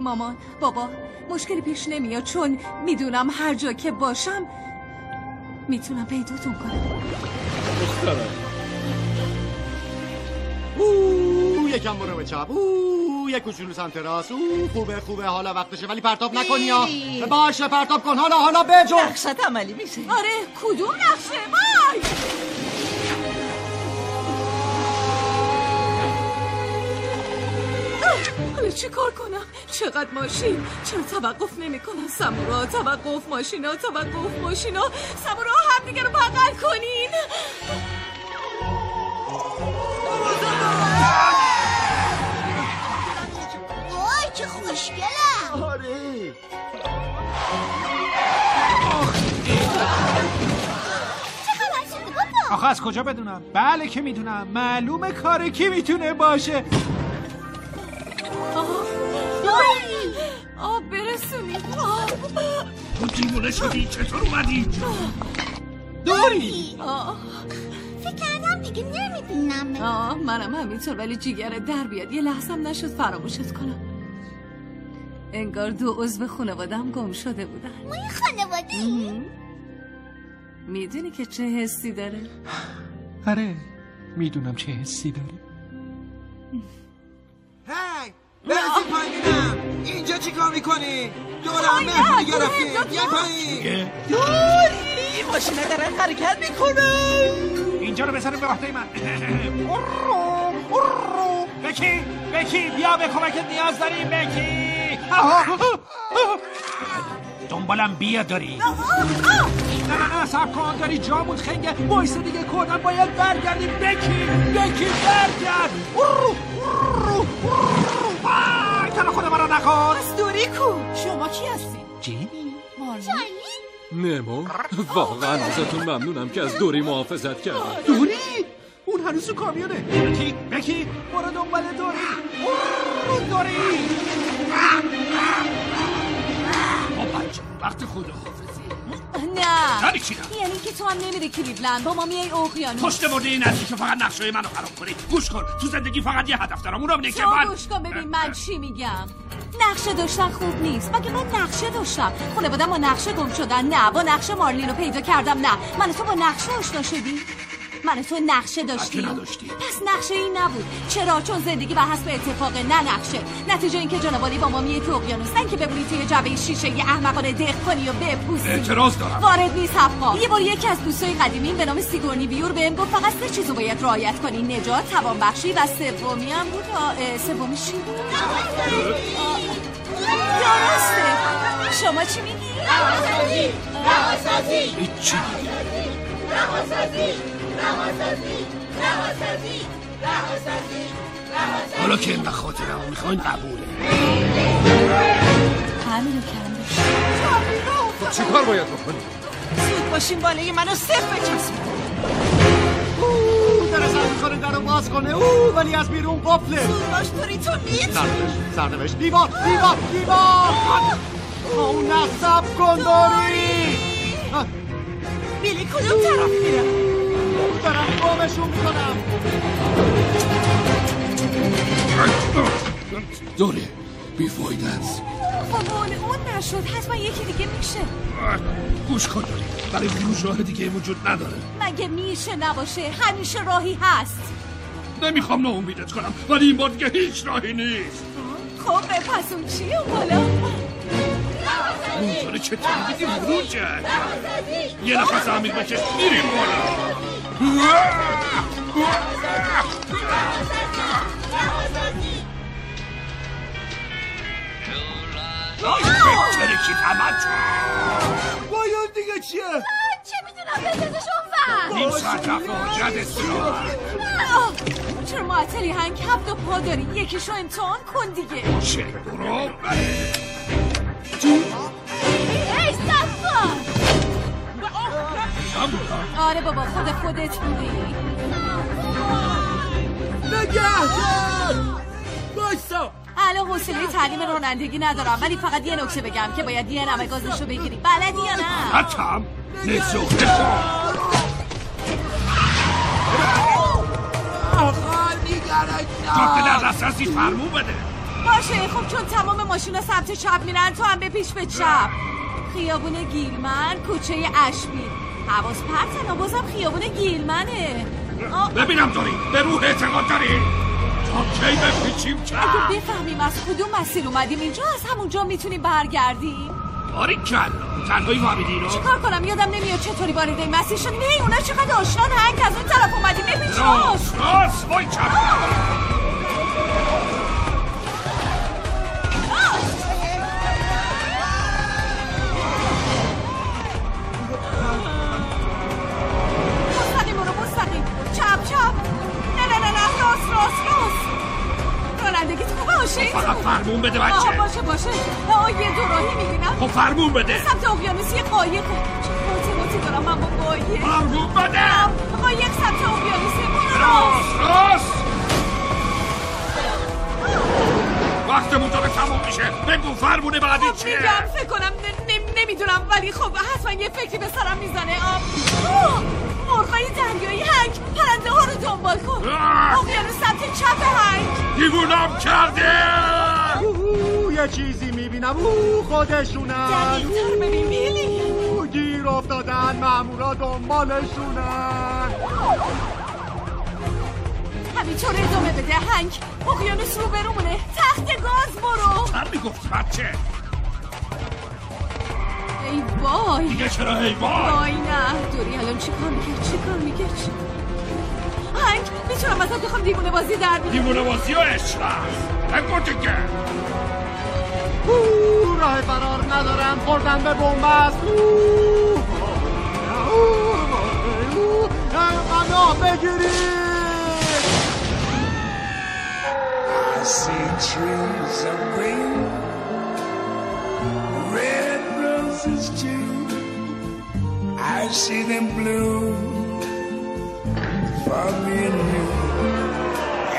مامان بابا مشکلی پیش نمیاد چون می‌دونم هر جا که باشم می‌تونم پیداتون کنم. دخترم اوه. یکم برو به چپ. اوه یک کوچولو سمت راست. اوه خوبه خوبه. حالا وقتشه ولی پرتاب نکنی بیلی. باشه پرتاب کن. حالا حالا بجو نقشت عملی میشه. آره کدوم نقشه؟ وای! حالا چی کار کنم؟ چقدر ماشین؟ چرا توقف نمی کنن سمورا توقف ماشینا توقف ماشینا. سمورا هم دیگه رو بغل کنین. از کجا بدونم؟ بله که می‌دونم. معلومه کار کی می‌تونه باشه. برسونید آب تو دیوونه شدی. چطور اومدی؟ دوری آه. فکر کردم دیگه نمی‌بینم آه منم همینطور ولی جیگره در بیاد. یه لحظم نشد فراموشت کنم. انگار دو عضو خانوادم گم شده بودن. ما یه خانواده می‌دونی که چه حسی داره؟ آره می‌دونم چه حسی داره. هی برسید پایینم. اینجا چی کار می‌کنی؟ دور هم مهمونی گرفتیم بیا پایین. دوری ماشینه دارن حرکت می‌کنن. اینجا رو بزنیم به وقته من. بکی بکی بیا به کمکت نیاز داریم بکی. دنبالم بیا داری. نه نه نه سب کن داری جامون خنگه. بایسته دیگه کردن باید برگردیم؟ بکی بکی برگرد. تنها خود مرا نکن پس دوری کو. شما کی هستی؟ جینی نمو واقعا ازتون ممنونم که از دوری محافظت کردم دوری؟ اون هنوز تو کامیونه. بکی بکی. برو دنبال دوری. اون دوری. وقت خداحافظی. نه. یعنی چی نه؟ یعنی که تو هم نمیری کلیولند با ما میای اقیانوس پشت برده این هستی که فقط نقشه منو خراب کنی. گوش کن. تو زندگی فقط یه هدف دارم. اونم اینه که من گوش کن؟ ببین من چی میگم؟ نقشه داشتن خوب نیست. مگه من نقشه داشتم؟ خانواده با نقشه گم شدن؟ نه. با نقشه مارلین رو پیدا کردم. نه. من تو با نقشه آشنا شدی من و تو نقشه داشتیم. که نداشتی. پس نقشه این نبود. چرا؟ چون زندگی بر حسب اتفاق نه نقشه. نتیجه اینکه جنابالی با ما میای تو اقیانوس. نه اینکه بمونی توی جعبه شیشه یه احمقانه دق کنی و بپوسی. اعتراض دارم. وارد نیست حقا. یه بار یکی از دوستای قدیمیم به نام سیگورنی بیور بهم گفت فقط سه چیزو باید رعایت کنی. نجات توانبخشی و سومی هم بود. سومی چی بود؟ درسته. شما چی میگی؟ هیچی. حالا که اینقدر خاطرمو می‌خواین قبوله. همینو کم خب چی کار باید بکنی؟ زود باشین بالای منو صرف بچسبون او در سر می‌خوره در رو باز کنه. او ولی از بیرون قفله. زود باش دوری تو می‌تونی سرنوشت سرنوشت. دیوار دیوار دیوار. او نصب کن داری بیلی کدوم طرف میره؟ دارم گمشون می‌کنم. دوره بیفایده است. خب اون اون نشد. حتما یکی دیگه میشه. گوش کن. دوری برای خروج راه دیگه وجود نداره. مگه میشه نباشه؟ همیشه راهی هست. نمی‌خوام ناامیدت کنم ولی این بار دیگه هیچ راهی نیست. خب پس اون چیه بالا؟ اونطوری که تنبیدی وروجه یه نفس عمیق بکش میریم بالا. بترکی تمت باید دیگه چیه؟ چه می‌دونم؟ بندازش اون نیم ساعت رفت استراحت چرا معطلی هنگ هفت و پا داری. یکیشو امتحان کن دیگه. چه برو آره بابا خود خودت بودی نگهدار بایستا الان حوصله تعلیم رانندگی ندارم ولی فقط یه نکته بگم که باید یه نمه گازشو بگیری. بلدی یا نه؟ حتم نزوخته آقا نگرک جاده در دسترسی فرمون بده! باشه خب چون تمام ماشینا سمت چپ میرن تو هم به پیش به چپ. خیابون گیلمن کوچه اشبیل. حواس پرتن بازم خیابون گیلمنه. ببینم داری به روح اعتقاد داری؟ تا کی بپیچیم چپ اگه بفهمیم از کدوم مسیر اومدیم اینجا از همونجا می‌تونیم برگردیم. باری کل تنهایی فهمیدی اینو؟ چیکار کنم؟ یادم نمیاد چطوری وارد این مسیر شدیم. هی اونا چقدر آشنان هنگ از اون طرف اومدیم. راست راست راست وای چپ. فرمون بده آه بچه. باشه باشه. آه یه دو راهی می‌بینم. خب فرمون بده. سمت اقیانوس یه قایقه چه فاطماتی دارم اما قایق. فرمون بده. قایق سمت اقیانوسه راست راست. وقتمون داره تموم میشه. بگو فرمون بعدی خب چیه؟ میگم فکر کنم نمی‌دونم ولی خب حتما یه فکری به سرم می‌زنه. آب آه، مرغای دریایی هنگ پرنده ها رو دنبال کن. آه. اقیانوس سمت چپ هنگ. دیوونم کرده؟ یه چیزی می‌بینم. او خودشونن. دقیق‌تر ببین اوه، گیر افتادن. مامورا دنبالشونن همینطور ادامه بده. هنگ اقیانوس رو برومونه تخت گاز برو. هم می‌گفتی بچه؟ ای وای. دیگه چرا ای وای؟ وای نه. دوری الان چی کار می‌کرد؟ چی کار می‌کرد؟ چی؟ هنگ می‌تونم ازت بخوام دیوونه بازی در بیاری دیوونه بازی و عشق بگو دیگه اوه، راه فرار ندارم. خوردن به اوه، پناه بگیرید I see trees of green, red roses too. I see them bloom for me and you.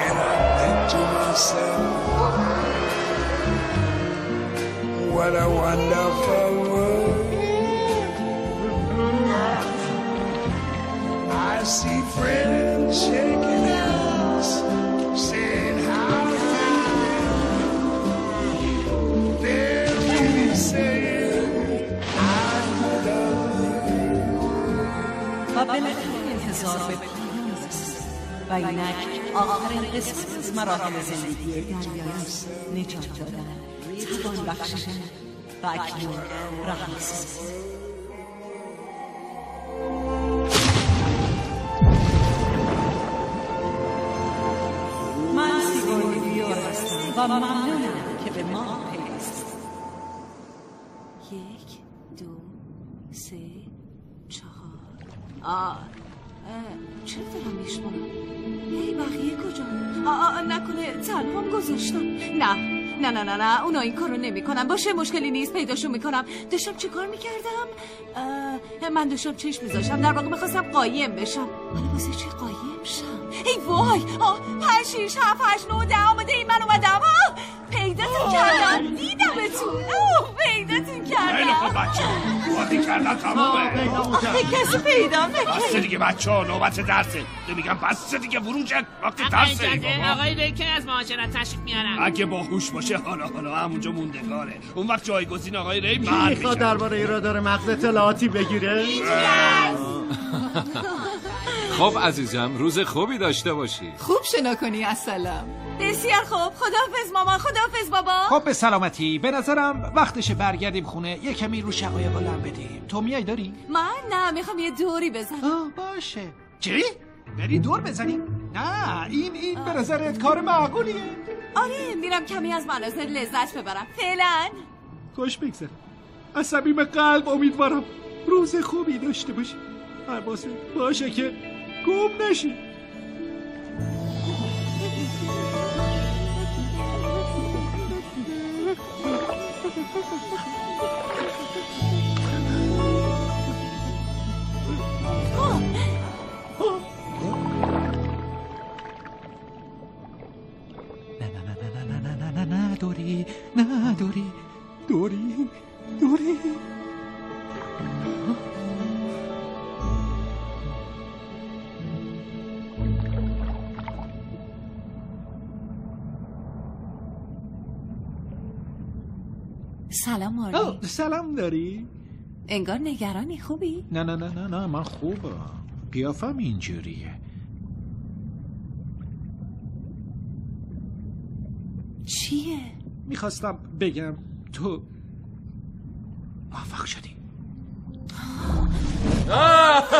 And I think to myself, what a wonderful world. I see friends shaking بالاخره انتظار به پایان رسید. و اینک آخرین قسمت از مراحل زندگی دریاست نجات دادن. توان بخشیدن و اکنون رها من هستم و ممنونم که به ما پیوست یک دو سه. آه. چرا دارم میشمارم هی بقیه کجا؟ آه نکنه تنهام گذاشتم. نه نه نه نه نه اونا این کارو نمی‌کنن. باشه مشکلی نیست پیداشون می‌کنم. داشتم چه کار می‌کردم؟ من داشتم چشم میذاشتم. در واقع می‌خواستم قایم بشم. حالا واسه چی قایم شم؟ ای وای! آه پنج شیش هفت هشت نه ده آمده این من اومدم. آه! کردم دیدمتون اوه پیداتون کردم. خیلی خوب بچه. بازی کردن تمومه آخه کسی پیدا بسته نکرد دیگه بچه ها نوبت درسه. تو میگم بسته دیگه برون شد وقت درسه. آقای ریکر از معاشرت تشریف میارم اگه باهوش باشه حالا حالا همونجا موندگاره. اون وقت جایگزین آقای ری من می‌خواد درباره رادار مغز اطلاعاتی بگیره. خب عزیزم روز خوبی داشته باشی. خوب شنا کنی بسیار خوب. خداحافظ مامان خداحافظ بابا. خب به سلامتی. به نظرم وقتشه برگردیم خونه. یه کمی رو شقایق لم بدیم. تو میای داری؟ من؟ نه می‌خوام یه دوری بزنم. باشه. چی؟ بری دور بزنیم؟ نه این این به نظرت کار معقولیه. آره میرم کمی از مناظر لذت ببرم. فعلا. خوش بگذره از صمیم قلب امیدوارم روز خوبی داشته باشی. حواست باشه که گم نشی. Dory, na, Dory, Dory, Dory. سلام آه، سلام داری؟ انگار نگرانی خوبی؟ نه نه نه نه نه من خوبم قیافم اینجوریه چیه؟ می‌خواستم بگم تو موفق شدی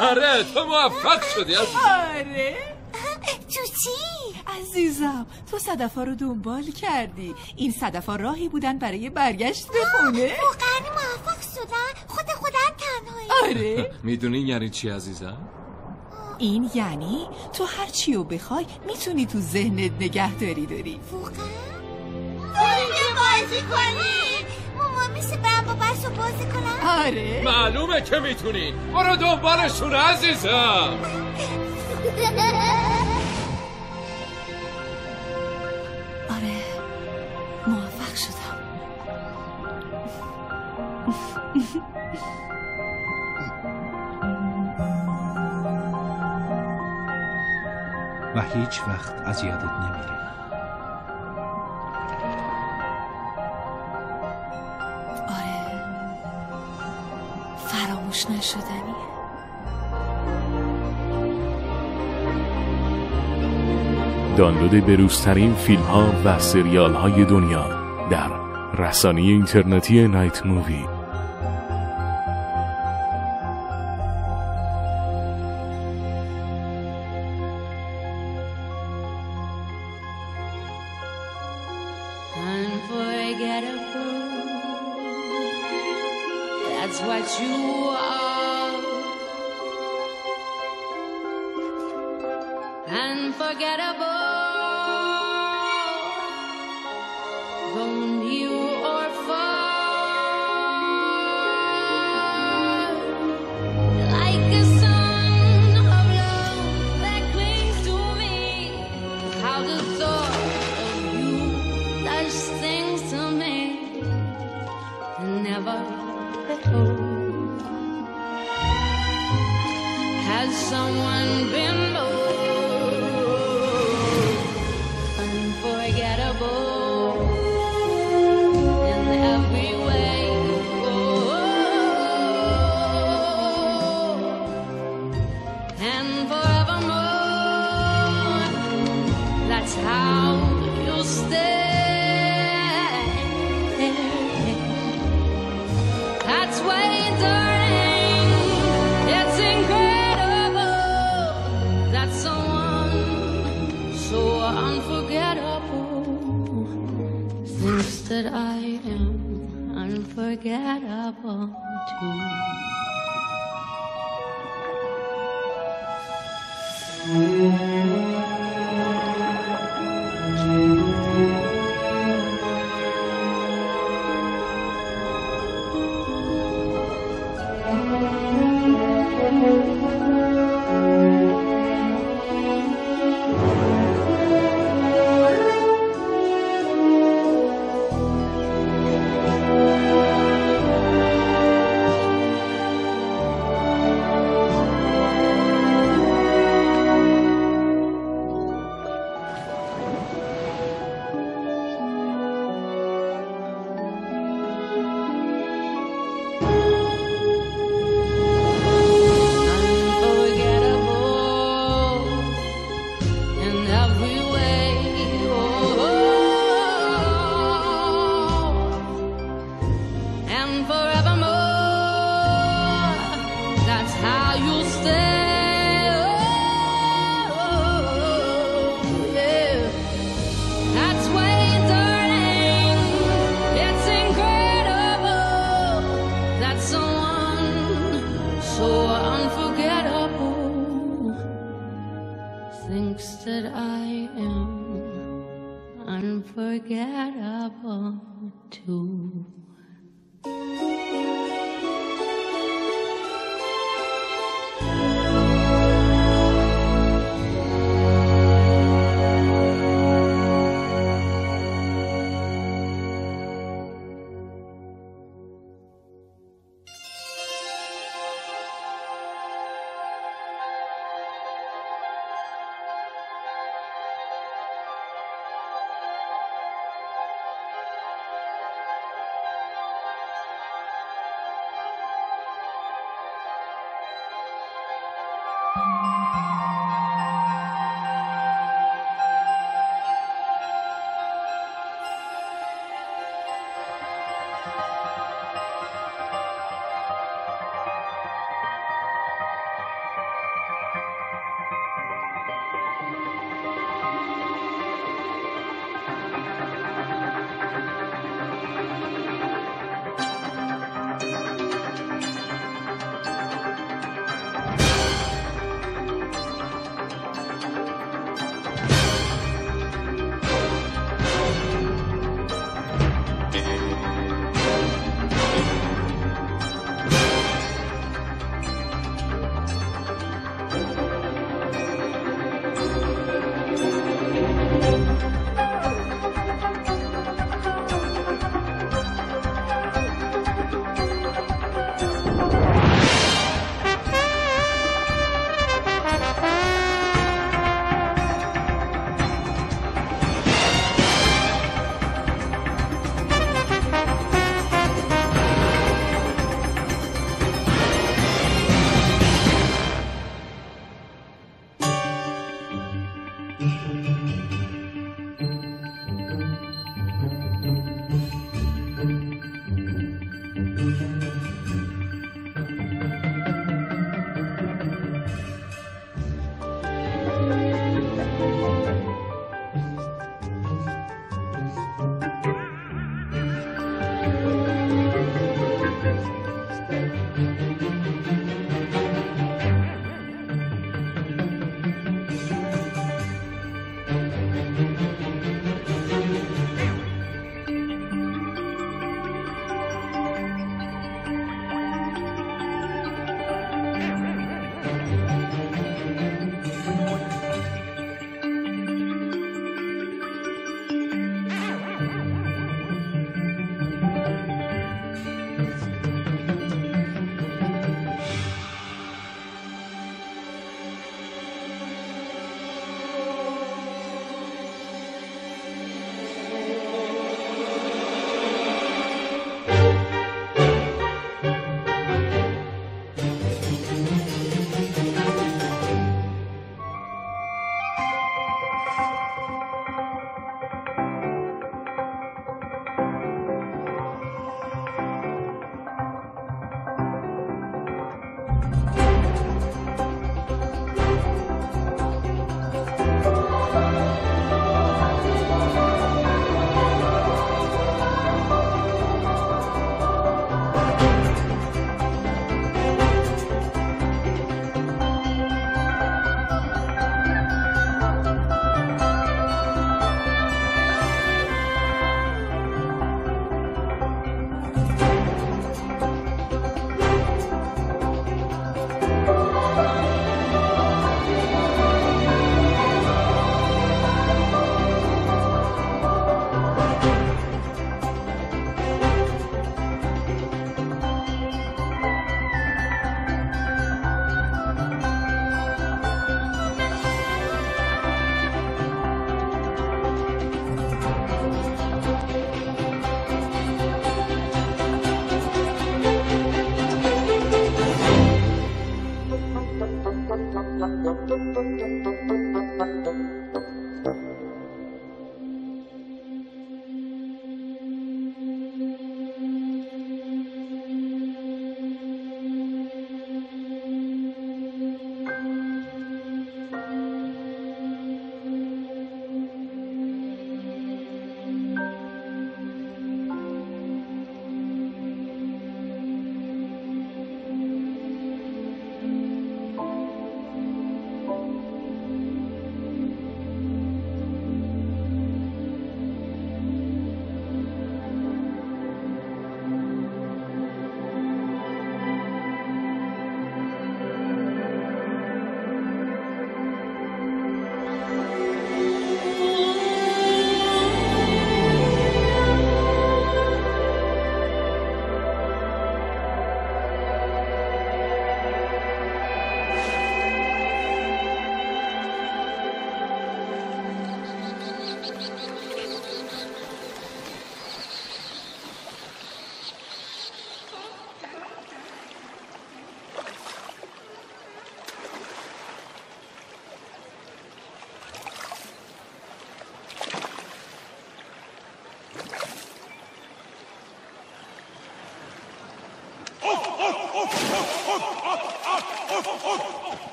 آره تو موفق شدی عزیزم آره چی؟ عزیزم تو صدفا رو دنبال کردی این صدفا راهی بودن برای برگشت به خونه واقعا موفق شدن خود خودم تنهایی آره می‌دونی یعنی چی عزیزم؟ این یعنی تو هر چی رو بخوای می‌تونی تو ذهنت نگهداری داری واقعا؟ یه بازی کنی؟ مامان میشه برم با برسو بازی کنم؟ آره معلومه که می‌تونی برو دنبالشون عزیزم و هیچ وقت از یادت نمیره. آره. فراموش نشدنیه دانلود بروزترین فیلم ها و سریال های دنیا در رسانه اینترنتی نایت مووی. that I am unforgettable too. Mm.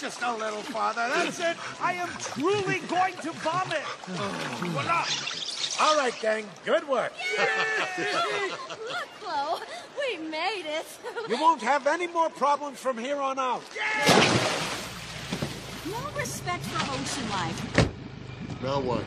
Just a little farther. That's it. I am truly going to vomit. Voila. All right, gang. Good work. Look, Chloe, we made it. You won't have any more problems from here on out. No respect for ocean life. Now what?